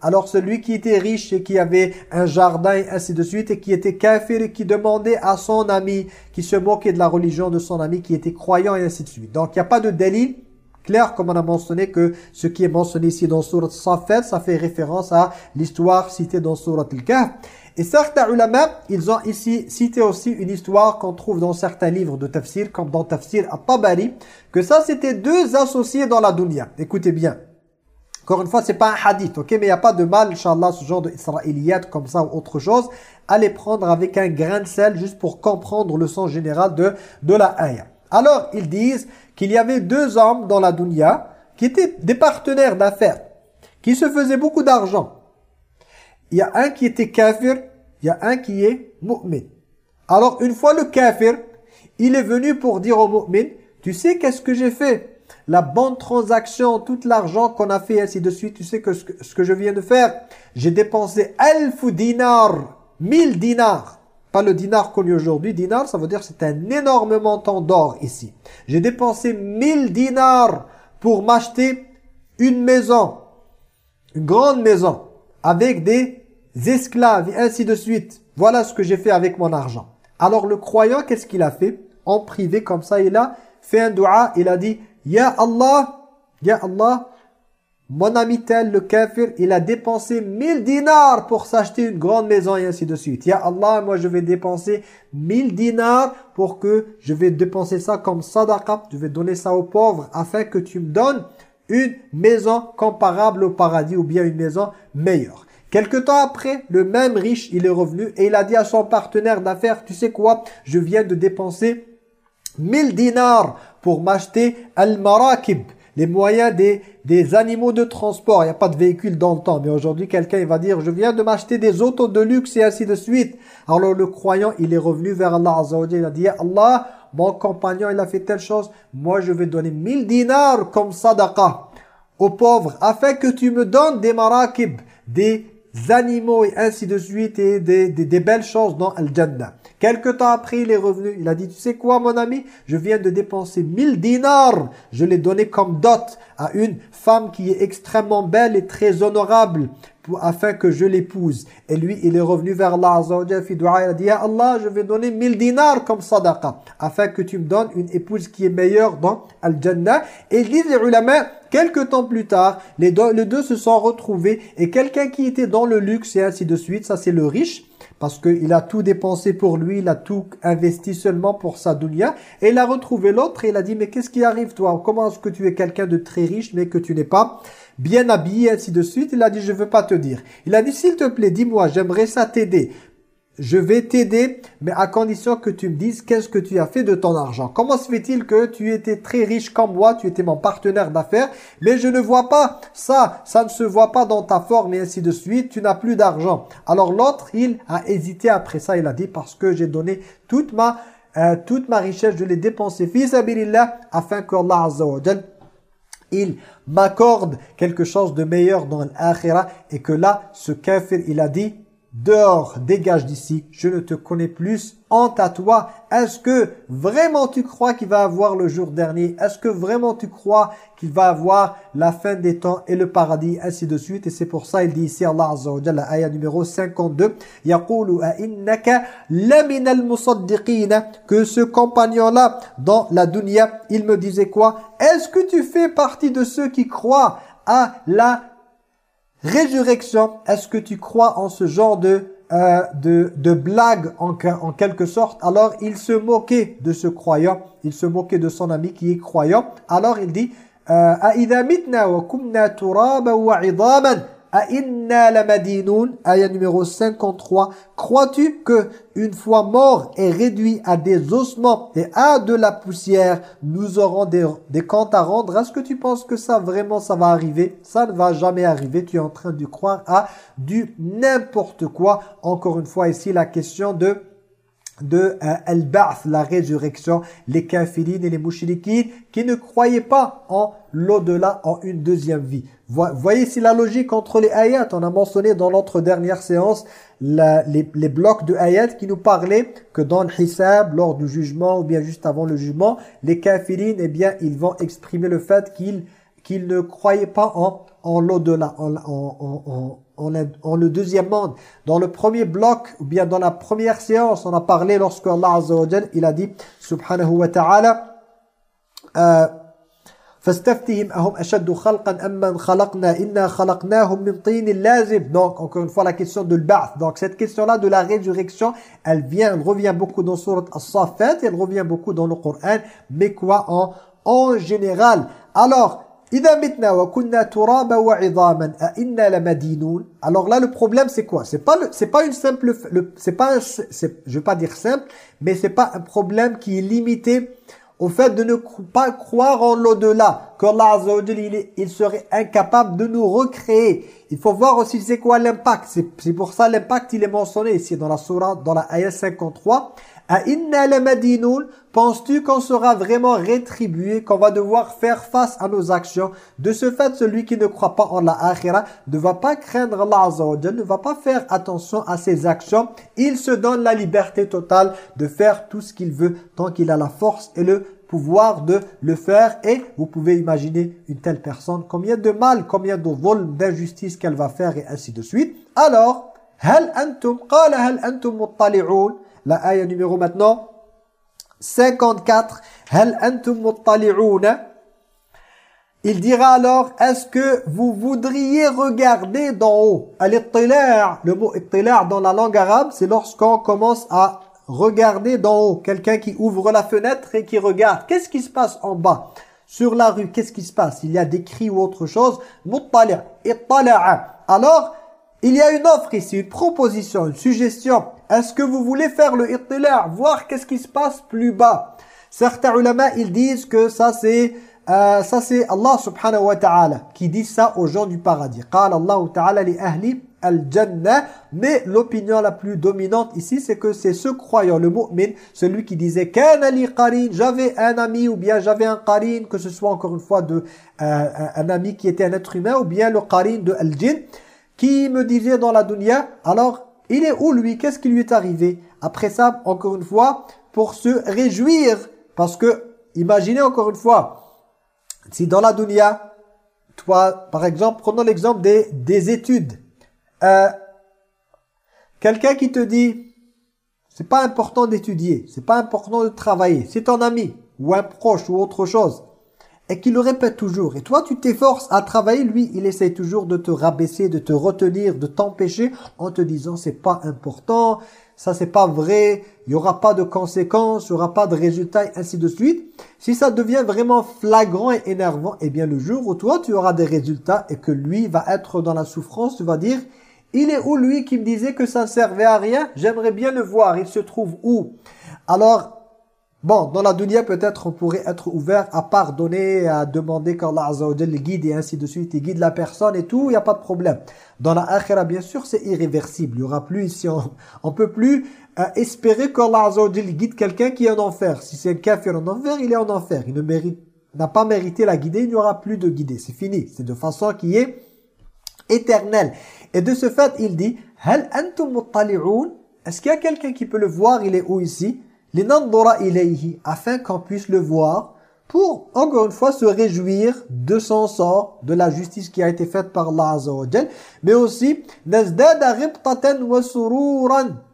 alors celui qui était riche et qui avait un jardin et ainsi de suite et qui était kafir et qui demandait à son ami qui se moquait de la religion de son ami qui était croyant et ainsi de suite. Donc il n'y a pas de délit clair comme on a mentionné que ce qui est mentionné ici dans Surat Safet ça fait référence à l'histoire citée dans Surat Al-Kahf et certains ulama, ils ont ici cité aussi une histoire qu'on trouve dans certains livres de tafsir, comme dans Tafsir al-Tabari, que ça c'était deux associés dans la dunya. Écoutez bien. Encore une fois, c'est pas un hadith, ok? Mais il n'y a pas de mal, Inch'Allah, ce genre d'israéliyat comme ça ou autre chose, à les prendre avec un grain de sel juste pour comprendre le sens général de, de la ayah. Alors, ils disent qu'il y avait deux hommes dans la dunya qui étaient des partenaires d'affaires, qui se faisaient beaucoup d'argent il y a un qui était kafir, il y a un qui est mu'min. Alors une fois le kafir, il est venu pour dire au mu'min, tu sais qu'est-ce que j'ai fait? La bonne transaction, tout l'argent qu'on a fait, ainsi de suite, tu sais que ce, que je viens de faire, j'ai dépensé alf dinar, mille dinars. Pas le dinar connu aujourd'hui. Dinar, ça veut dire c'est un énorme montant d'or ici. J'ai dépensé 1000 dinars pour m'acheter une maison, une grande maison, avec des esclaves et ainsi de suite. Voilà ce que j'ai fait avec mon argent. Alors le croyant, qu'est-ce qu'il a fait? En privé, comme ça, il a fait un dua, il a dit « Ya Allah, Ya Allah, mon ami tel, le kafir, il a dépensé 1000 dinars pour s'acheter une grande maison et ainsi de suite. Ya Allah, moi je vais dépenser 1000 dinars pour que je vais dépenser ça comme sadaqa, je vais donner ça aux pauvres afin que tu me donnes une maison comparable au paradis ou bien une maison meilleure. Quelque temps après, le même riche, il est revenu et il a dit à son partenaire d'affaires, tu sais quoi, je viens de dépenser 1000 dinars pour m'acheter al-marakib, les moyens des, animaux de transport. Il n'y a pas de véhicule dans le temps. Mais aujourd'hui, quelqu'un va dire, je viens de m'acheter des autos de luxe et ainsi de suite. Alors le croyant, il est revenu vers Allah Azza Il a dit, Allah, mon compagnon, il a fait telle chose. Moi, je vais donner 1000 dinars comme sadaqa aux pauvres afin que tu me donnes des marakib, des animaux et ainsi de suite et des, des, des belles choses dans Al-Jannah. Quelque temps après, il est revenu. Il a dit, tu sais quoi mon ami? Je viens de dépenser 1000 dinars. Je l'ai donné comme dot à une femme qui est extrêmement belle et très honorable afin que je l'épouse. Et lui, il est revenu vers Allah Il a dit, Allah, je vais donner 1000 dinars comme sadaqa afin que tu me donnes une épouse qui est meilleure dans Al-Jannah. Et il dit les ulama, quelques temps plus tard, les deux, les deux se sont retrouvés et quelqu'un qui était dans le luxe et ainsi de suite, ça c'est le riche, parce qu'il a tout dépensé pour lui, il a tout investi seulement pour sa dunya. Et il a retrouvé l'autre et il a dit, mais qu'est-ce qui arrive toi? Comment est-ce que tu es quelqu'un de très riche mais que tu n'es pas bien habillé, ainsi de suite? Il a dit, je ne veux pas te dire. Il a dit, s'il te plaît, dis-moi, j'aimerais ça t'aider je vais t'aider, mais à condition que tu me dises qu'est-ce que tu as fait de ton argent. Comment se fait-il que tu étais très riche comme moi, tu étais mon partenaire d'affaires, mais je ne vois pas ça, ça ne se voit pas dans ta forme et ainsi de suite, tu n'as plus d'argent. Alors l'autre, il a hésité après ça, il a dit parce que j'ai donné toute ma, euh, toute ma richesse, je l'ai dépensée, fils afin que Allah Azza il m'accorde quelque chose de meilleur dans l'akhirah et que là, ce kafir, il a dit Dehors, dégage d'ici, je ne te connais plus, honte à toi. Est-ce que vraiment tu crois qu'il va avoir le jour dernier? Est-ce que vraiment tu crois qu'il va avoir la fin des temps et le paradis, ainsi de suite. Et c'est pour ça, il dit ici, Allah Azza wa Jalla, ayah numéro 52, « Yaqulu innaka laminal musaddiqina » que ce compagnon-là, dans la dunya, il me disait quoi? Est-ce que tu fais partie de ceux qui croient à la Résurrection, est-ce que tu crois en ce genre de, euh, de, de blague en, en quelque sorte? Alors il se moquait de ce croyant, il se moquait de son ami qui est croyant. Alors il dit euh, lamadinoun, ayah numéro 53. Crois-tu que une fois mort et réduit à des ossements et à de la poussière, nous aurons des, des comptes à rendre? Est-ce que tu penses que ça vraiment ça va arriver? Ça ne va jamais arriver. Tu es en train de croire à du n'importe quoi. Encore une fois ici la question de de euh, Al-Ba'th, la résurrection, les kafirines et les mouchriquines qui ne croyaient pas en l'au-delà, en une deuxième vie. Voyez ici la logique entre les ayats. On a mentionné dans notre dernière séance les, blocs de ayats qui nous parlaient que dans le hisab, lors du jugement ou bien juste avant le jugement, les kafirines, eh bien, ils vont exprimer le fait qu'ils qu'ils ne croyaient pas en, en l'au-delà, en, en, le deuxième monde. Dans le premier bloc, ou bien dans la première séance, on a parlé lorsque Allah Azza wa il a dit, subhanahu wa ta'ala, euh, فاستفتهم أهم أشد خلقا أمن خلقنا إنا خلقناهم من طين لازب donc encore une fois la question de l'ba'th donc cette question là de la résurrection elle vient elle revient beaucoup dans surat As-Saffat elle revient beaucoup dans le Coran mais quoi en en général alors alors là le problème c'est quoi? C'est pas c'est pas une simple c'est pas je vais pas dire simple mais c'est pas un problème qui est limité au fait de ne pas croire en l'au-delà, qu'Allah il, il serait incapable de nous recréer. Il faut voir aussi c'est quoi l'impact. C'est pour ça l'impact il est mentionné ici dans la surah, dans la ayah 53. Penses-tu qu'on sera vraiment rétribué, qu'on va devoir faire face à nos actions? De ce fait, celui qui ne croit pas en la ne va pas craindre Allah Azza ne va pas faire attention à ses actions. Il se donne la liberté totale de faire tout ce qu'il veut tant qu'il a la force et le pouvoir de le faire. Et vous pouvez imaginer une telle personne, combien de mal, combien de vol, d'injustice qu'elle va faire et ainsi de suite. Alors, hal antum, qala hal antum muttali'un? La ayah numéro maintenant 54 Hal antum Il dira alors est-ce que vous voudriez regarder d'en haut? Le mot ittila' dans la langue arabe c'est lorsqu'on commence à regarder d'en haut. Quelqu'un qui ouvre la fenêtre et qui regarde. Qu'est-ce qui se passe en bas? Sur la rue qu'est-ce qui se passe? Il y a des cris ou autre chose. Alors il y a une offre ici, une proposition, une suggestion. Est-ce que vous voulez faire le ittila' voir qu'est-ce qui se passe plus bas? Certains ulama, ils disent que ça c'est euh, ça c'est Allah subhanahu wa ta'ala qui dit ça aux gens du paradis. Mais l'opinion la plus dominante ici, c'est que c'est ce croyant, le mu'min, celui qui disait j'avais un ami ou bien j'avais un qarin, que ce soit encore une fois de euh, euh, un ami qui était un être humain ou bien le qarin de al-jinn qui me disait dans la dunya, alors il est où lui? Qu'est-ce qui lui est arrivé? Après ça, encore une fois, pour se réjouir, parce que, imaginez encore une fois, si dans la dunya, toi, par exemple, prenons l'exemple des, des études. Euh, quelqu'un qui te dit, c'est pas important d'étudier, c'est pas important de travailler, c'est ton ami, ou un proche, ou autre chose et qu'il le répète toujours. Et toi, tu t'efforces à travailler, lui, il essaie toujours de te rabaisser, de te retenir, de t'empêcher en te disant c'est pas important, ça c'est pas vrai, il n'y aura pas de conséquences, il n'y aura pas de résultats, et ainsi de suite. Si ça devient vraiment flagrant et énervant, eh bien le jour où toi tu auras des résultats et que lui va être dans la souffrance, tu vas dire il est où lui qui me disait que ça ne servait à rien? J'aimerais bien le voir, il se trouve où? Alors, Bon, dans la dunya, peut-être on pourrait être ouvert à pardonner, à demander qu'Allah Azza wa le guide et ainsi de suite, il guide la personne et tout, il n'y a pas de problème. Dans la akhira, bien sûr, c'est irréversible. Il n'y aura plus ici, on, on peut plus euh, espérer qu'Allah Azza wa guide quelqu'un qui est en enfer. Si c'est un kafir en enfer, il est en enfer. Il n'a pas mérité la guider, il n'y aura plus de guider. C'est fini. C'est de façon qui est éternelle. Et de ce fait, il dit, Hal antum Est-ce qu'il y a quelqu'un qui peut le voir? Il est où ici? Ilayhi afin qu'on puisse le voir pour encore une fois se réjouir de son sort, de la justice qui a été faite par Allah Azza wa mais aussi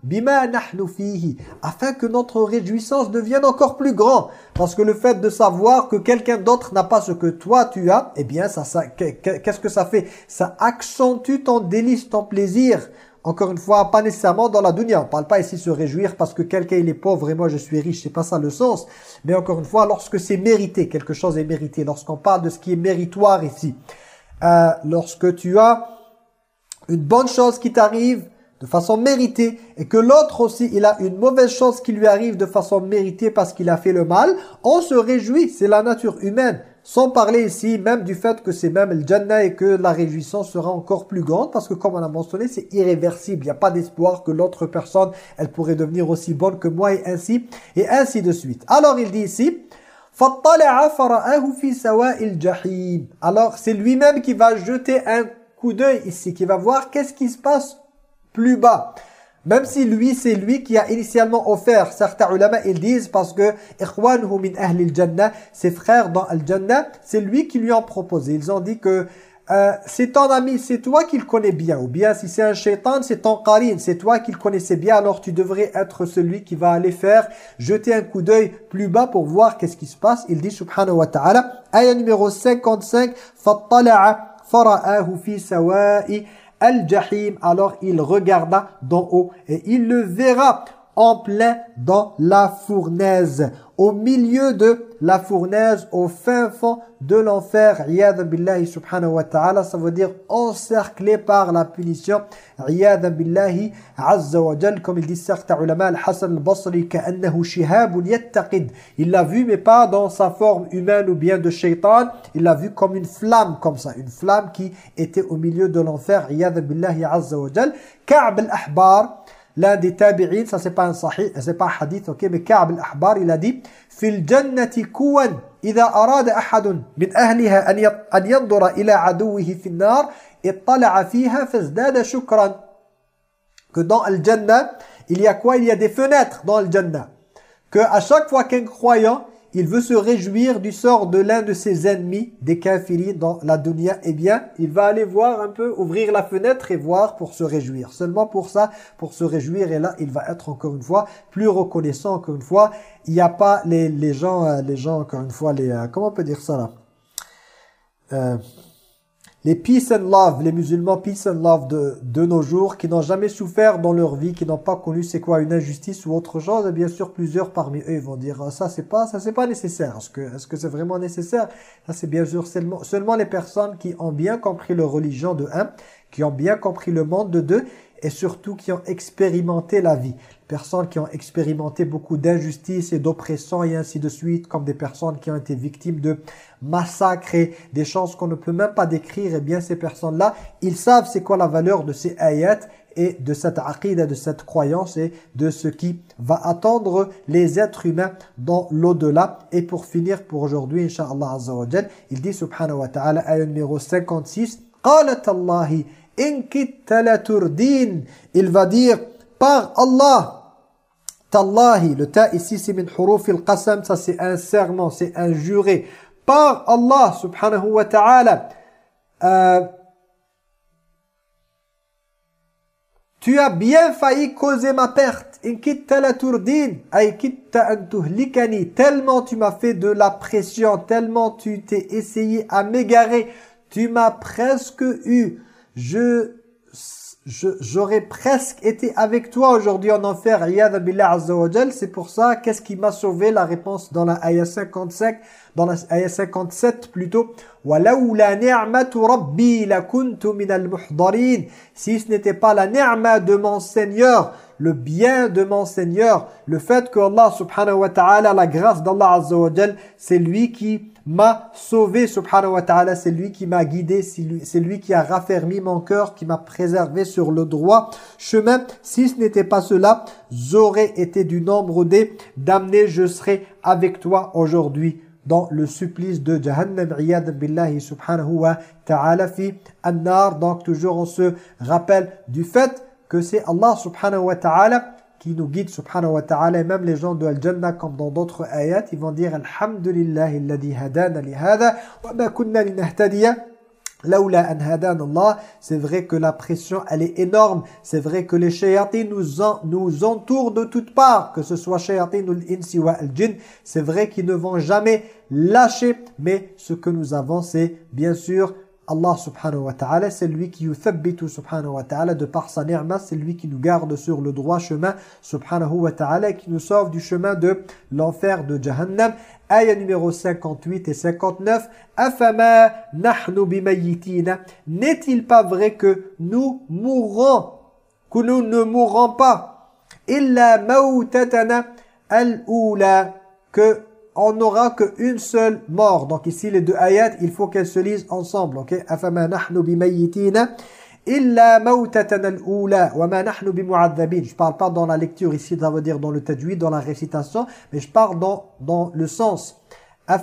bima nahnu afin que notre réjouissance devienne encore plus grand parce que le fait de savoir que quelqu'un d'autre n'a pas ce que toi tu as, eh bien ça, ça qu'est-ce que ça fait? Ça accentue ton délice, ton plaisir encore une fois, pas nécessairement dans la dunya. On ne parle pas ici de se réjouir parce que quelqu'un il est pauvre et moi je suis riche. C'est pas ça le sens. Mais encore une fois, lorsque c'est mérité, quelque chose est mérité. Lorsqu'on parle de ce qui est méritoire ici. Euh, lorsque tu as une bonne chose qui t'arrive de façon méritée et que l'autre aussi il a une mauvaise chose qui lui arrive de façon méritée parce qu'il a fait le mal, on se réjouit, c'est la nature humaine. Sans parler ici même du fait que c'est même le Jannah et que la réjouissance sera encore plus grande parce que comme on a mentionné, c'est irréversible. Il n'y a pas d'espoir que l'autre personne, elle pourrait devenir aussi bonne que moi et ainsi, et ainsi de suite. Alors il dit ici, alors c'est lui-même qui va jeter un coup d'œil ici, qui va voir qu'est-ce qui se passe plus bas. Même si lui, c'est lui qui a initialement offert. Certains ulama, ils disent parce que min ahli al-jannah, ses frères dans al-jannah, c'est lui qui lui a proposé. Ils ont dit que euh, c'est ton ami, c'est toi qui le connais bien. Ou bien si c'est un shaitan, c'est ton qarin, c'est toi qui le connaissais bien. Alors tu devrais être celui qui va aller faire, jeter un coup d'œil plus bas pour voir qu'est-ce qui se passe. Il dit subhanahu wa ta'ala, ayah numéro 55, فَطَّلَعَ فَرَآهُ فِي سَوَاءِ Al-Jahim, alors il regarda d'en haut et il le verra en plein dans la fournaise, au milieu de la fournaise, au fin fond de l'enfer. Billahi subhanahu wa ta'ala, ça veut dire encerclé par la punition. Iyad billahi azza wa jal, comme il dit certains ulama, al-Hassan al-Basri, ka'annahu shihabun yattaqid. Il l'a vu, mais pas dans sa forme humaine ou bien de shaitan. Il l'a vu comme une flamme, comme ça. Une flamme qui était au milieu de l'enfer. Iyad billahi azza wa jal. Ka'b al-Ahbar, l'un des tabi'in, ça c'est pas un sahih, c'est pas un hadith, ok, mais Ka'b al-Ahbar, il a dit في الجنة كوا إذا أراد أحد من أهلها أن ينظر إلى عدوه في النار اطلع فيها فازداد شكرا que dans le Jannah, il y a quoi Il y a des fenêtres dans le Jannah. Que à chaque fois qu'un croyant il veut se réjouir du sort de l'un de ses ennemis, des kafiris dans la dunya, eh bien, il va aller voir un peu, ouvrir la fenêtre et voir pour se réjouir. Seulement pour ça, pour se réjouir, et là, il va être encore une fois plus reconnaissant, encore une fois. Il n'y a pas les, gens, euh, les gens, encore une fois, les, euh, comment on peut dire ça là? Euh, les peace and love, les musulmans peace and love de, de nos jours, qui n'ont jamais souffert dans leur vie, qui n'ont pas connu c'est quoi une injustice ou autre chose, et bien sûr plusieurs parmi eux vont dire ah, ça c'est pas ça c'est pas nécessaire. Est-ce que est-ce que c'est vraiment nécessaire? Ça c'est bien sûr seulement seulement les personnes qui ont bien compris leur religion de un, qui ont bien compris le monde de deux et surtout qui ont expérimenté la vie personnes qui ont expérimenté beaucoup d'injustices et d'oppressions et ainsi de suite, comme des personnes qui ont été victimes de massacres et des choses qu'on ne peut même pas décrire, et bien ces personnes-là, ils savent c'est quoi la valeur de ces ayats et de cette aqidah, de cette croyance et de ce qui va attendre les êtres humains dans l'au-delà. Et pour finir pour aujourd'hui, Inch'Allah Azza wa il dit subhanahu wa ta'ala, ayat numéro 56, « Qalat Allahi, in turdin » Il va dire, « Par Allah » Tallahi, le ta ici c'est min huruf al-qasam, ça c'est un serment, c'est un juré. Par Allah subhanahu wa ta'ala, euh, tu as bien failli causer ma perte. Tellement tu m'as fait de la pression, tellement tu t'es essayé à m'égarer, tu m'as presque eu je j'aurais presque été avec toi aujourd'hui en enfer. C'est pour ça, qu'est-ce qui m'a sauvé? La réponse dans la ayah 55, dans la ayah 57 plutôt. Si ce n'était pas la ni'ma de mon Seigneur, le bien de mon Seigneur, le fait que Allah subhanahu wa ta'ala, la grâce d'Allah azza wa c'est lui qui m'a sauvé, subhanahu wa ta'ala, c'est lui qui m'a guidé, c'est lui, qui a raffermi mon cœur, qui m'a préservé sur le droit chemin. Si ce n'était pas cela, j'aurais été du nombre des damnés, je serais avec toi aujourd'hui dans le supplice de Jahannam, billahi subhanahu wa ta'ala fi an-nar. Donc toujours on se rappelle du fait que c'est Allah subhanahu wa ta'ala qui nous guide subhanahu wa ta'ala et même les gens de Al-Jannah comme dans d'autres ayats ils vont dire Alhamdulillah alladhi hadana li hadha wa ma kunna linahtadiya Laoula Allah, c'est vrai que la pression elle est énorme, c'est vrai que les shayatin nous, nous entourent de toutes parts, que ce soit shayatin ou l'insi wa al-jinn, c'est vrai qu'ils ne vont jamais lâcher, mais ce que nous avons c'est bien sûr Allah subhanahu wa ta'ala, c'est lui qui yuthabbitu subhanahu wa ta'ala de par sa ni'ma, c'est lui qui nous garde sur le droit chemin subhanahu wa ta'ala qui nous sauve du chemin de l'enfer de Jahannam. Ayah numéro 58 et 59. Afama nahnu bimayitina. N'est-il pas vrai que nous mourrons, que nous ne mourrons pas? Illa mautatana al-ula. Que on n'aura qu'une seule mort. Donc ici, les deux ayats, il faut qu'elles se lisent ensemble. Ok? Je parle pas dans la lecture ici, ça veut dire dans le tajwid, dans la récitation, mais je parle dans, dans le sens. Ça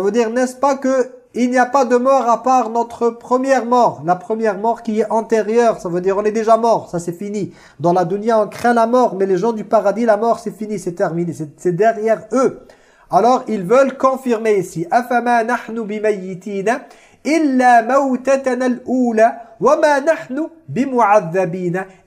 veut dire, n'est-ce pas que il n'y a pas de mort à part notre première mort, la première mort qui est antérieure, ça veut dire on est déjà mort, ça c'est fini. Dans la dunya, on craint la mort, mais les gens du paradis, la mort c'est fini, c'est terminé, c'est derrière eux. Alors ils veulent confirmer ici, afama illa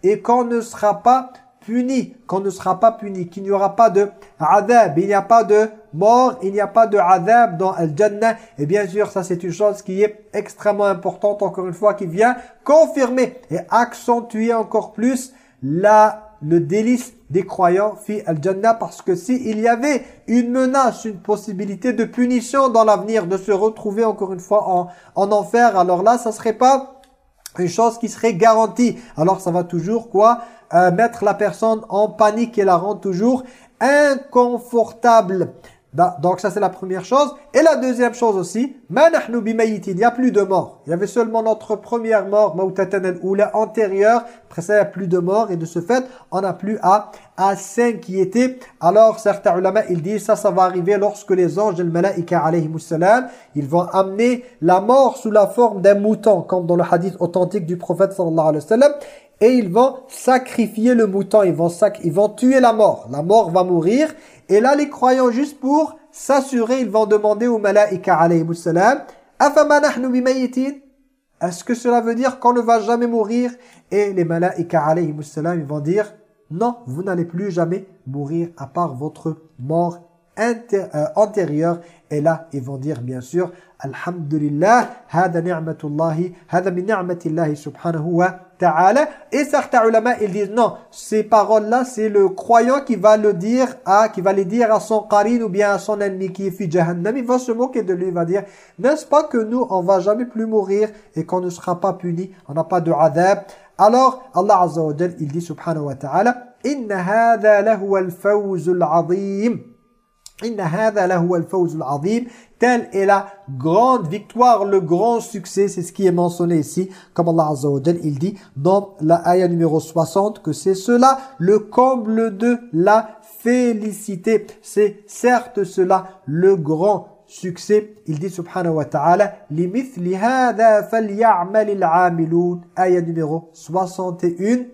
et qu'on ne sera pas puni, qu'on ne sera pas puni, qu'il n'y aura pas de adab, il n'y a pas de mort, il n'y a pas de adab dans Al-Jannah. Et bien sûr, ça c'est une chose qui est extrêmement importante, encore une fois, qui vient confirmer et accentuer encore plus la, le délice des croyants fi Al-Jannah parce que s'il y avait une menace, une possibilité de punition dans l'avenir, de se retrouver encore une fois en, en enfer, alors là, ça serait pas une chose qui serait garantie. Alors ça va toujours quoi mettre la personne en panique et la rendre toujours inconfortable. Donc ça c'est la première chose. Et la deuxième chose aussi, il n'y a plus de mort. Il y avait seulement notre première mort, ou la antérieure. Après ça, il n'y a plus de mort. Et de ce fait, on n'a plus à, à s'inquiéter. Alors certains ulama, ils disent ça, ça va arriver lorsque les anges, alayhi salam, ils vont amener la mort sous la forme d'un mouton, comme dans le hadith authentique du prophète sallallahu alayhi wa sallam et ils vont sacrifier le mouton, ils vont, ils vont tuer la mort. La mort va mourir. Et là, les croyants, juste pour s'assurer, ils vont demander aux malaïka alayhi salam, Est-ce que cela veut dire qu'on ne va jamais mourir? Et les malaïka alayhi salam, ils vont dire, non, vous n'allez plus jamais mourir à part votre mort euh, antérieure. Et là, ils vont dire bien sûr, Alhamdulillah, hada ni'matullahi, hada min subhanahu wa Et certains ulama, ils disent non, ces paroles-là, c'est le croyant qui va le dire à, qui va les dire à son qarin ou bien à son ennemi qui est fi jahannam. Il va se moquer de lui, il va dire, n'est-ce pas que nous, on va jamais plus mourir et qu'on ne sera pas puni, on n'a pas de adab. Alors, Allah Azza il dit subhanahu wa ta'ala, inna hadha lahu al-fawzul. Telle est la grande victoire, le grand succès. C'est ce qui est mentionné ici. Comme Allah Azza wa il dit dans la ayah numéro 60 que c'est cela le comble de la félicité. C'est certes cela le grand succès. Il dit subhanahu wa ta'ala لِمِثْلِ هَذَا فَلْيَعْمَلِ الْعَامِلُونَ Ayah numéro 61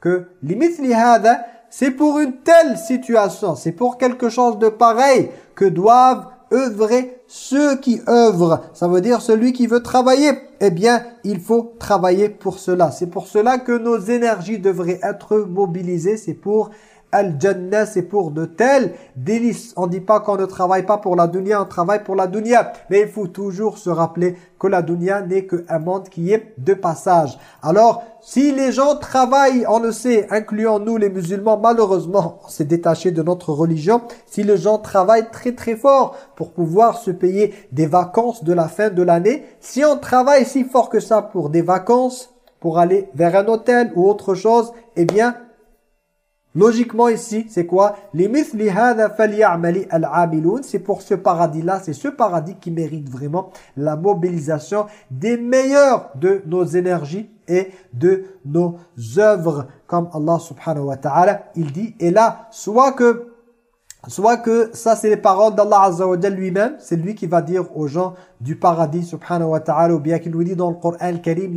que لِمِثْلِ هَذَا c'est pour une telle situation, c'est pour quelque chose de pareil que doivent œuvrer ceux qui œuvrent. Ça veut dire celui qui veut travailler. Eh bien, il faut travailler pour cela. C'est pour cela que nos énergies devraient être mobilisées. C'est pour Al-Jannah, c'est pour de tels délices. On ne dit pas qu'on ne travaille pas pour la dunya, on travaille pour la dunya. Mais il faut toujours se rappeler que la dunya n'est qu'un monde qui est de passage. Alors, si les gens travaillent, on le sait, incluant nous les musulmans, malheureusement, on s'est détaché de notre religion. Si les gens travaillent très très fort pour pouvoir se payer des vacances de la fin de l'année, si on travaille si fort que ça pour des vacances, pour aller vers un hôtel ou autre chose, eh bien, Logiquement ici, c'est quoi? C'est pour ce paradis-là, c'est ce paradis qui mérite vraiment la mobilisation des meilleurs de nos énergies et de nos œuvres. Comme Allah subhanahu wa ta'ala, il dit, et là, soit que Soit que ça c'est les paroles d'Allah Azza wa lui-même, c'est lui qui va dire aux gens du paradis subhanahu wa ta'ala ou bien qu'il nous dit dans le Coran al-Karim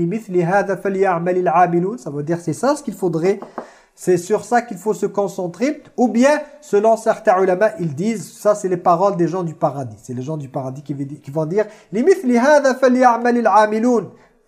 ça veut dire c'est ça ce qu'il faudrait c'est sur ça qu'il faut se concentrer. Ou bien, selon certains ulama, ils disent, ça c'est les paroles des gens du paradis. C'est les gens du paradis qui, vont dire,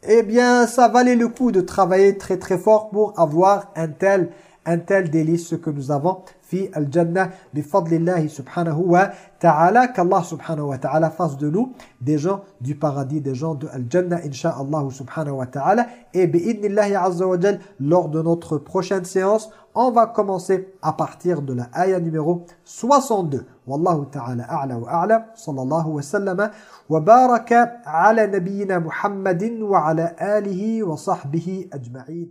Eh bien, ça valait le coup de travailler très très fort pour avoir un tel, un tel délice, ce que nous avons في الجنة بفضل الله سبحانه وتعالى. كالله سبحانه وتعالى فاس دو نو دي جون دو باغادي دي جون دو الجنة إن شاء الله سبحانه وتعالى. إي بإذن الله عز وجل لور دو notre prochaine سيونس on va commencer à partir de la ayah numéro 62 والله تعالى أعلى وأعلى صلى الله وسلم وبارك على نبينا محمد وعلى آله وصحبه أجمعين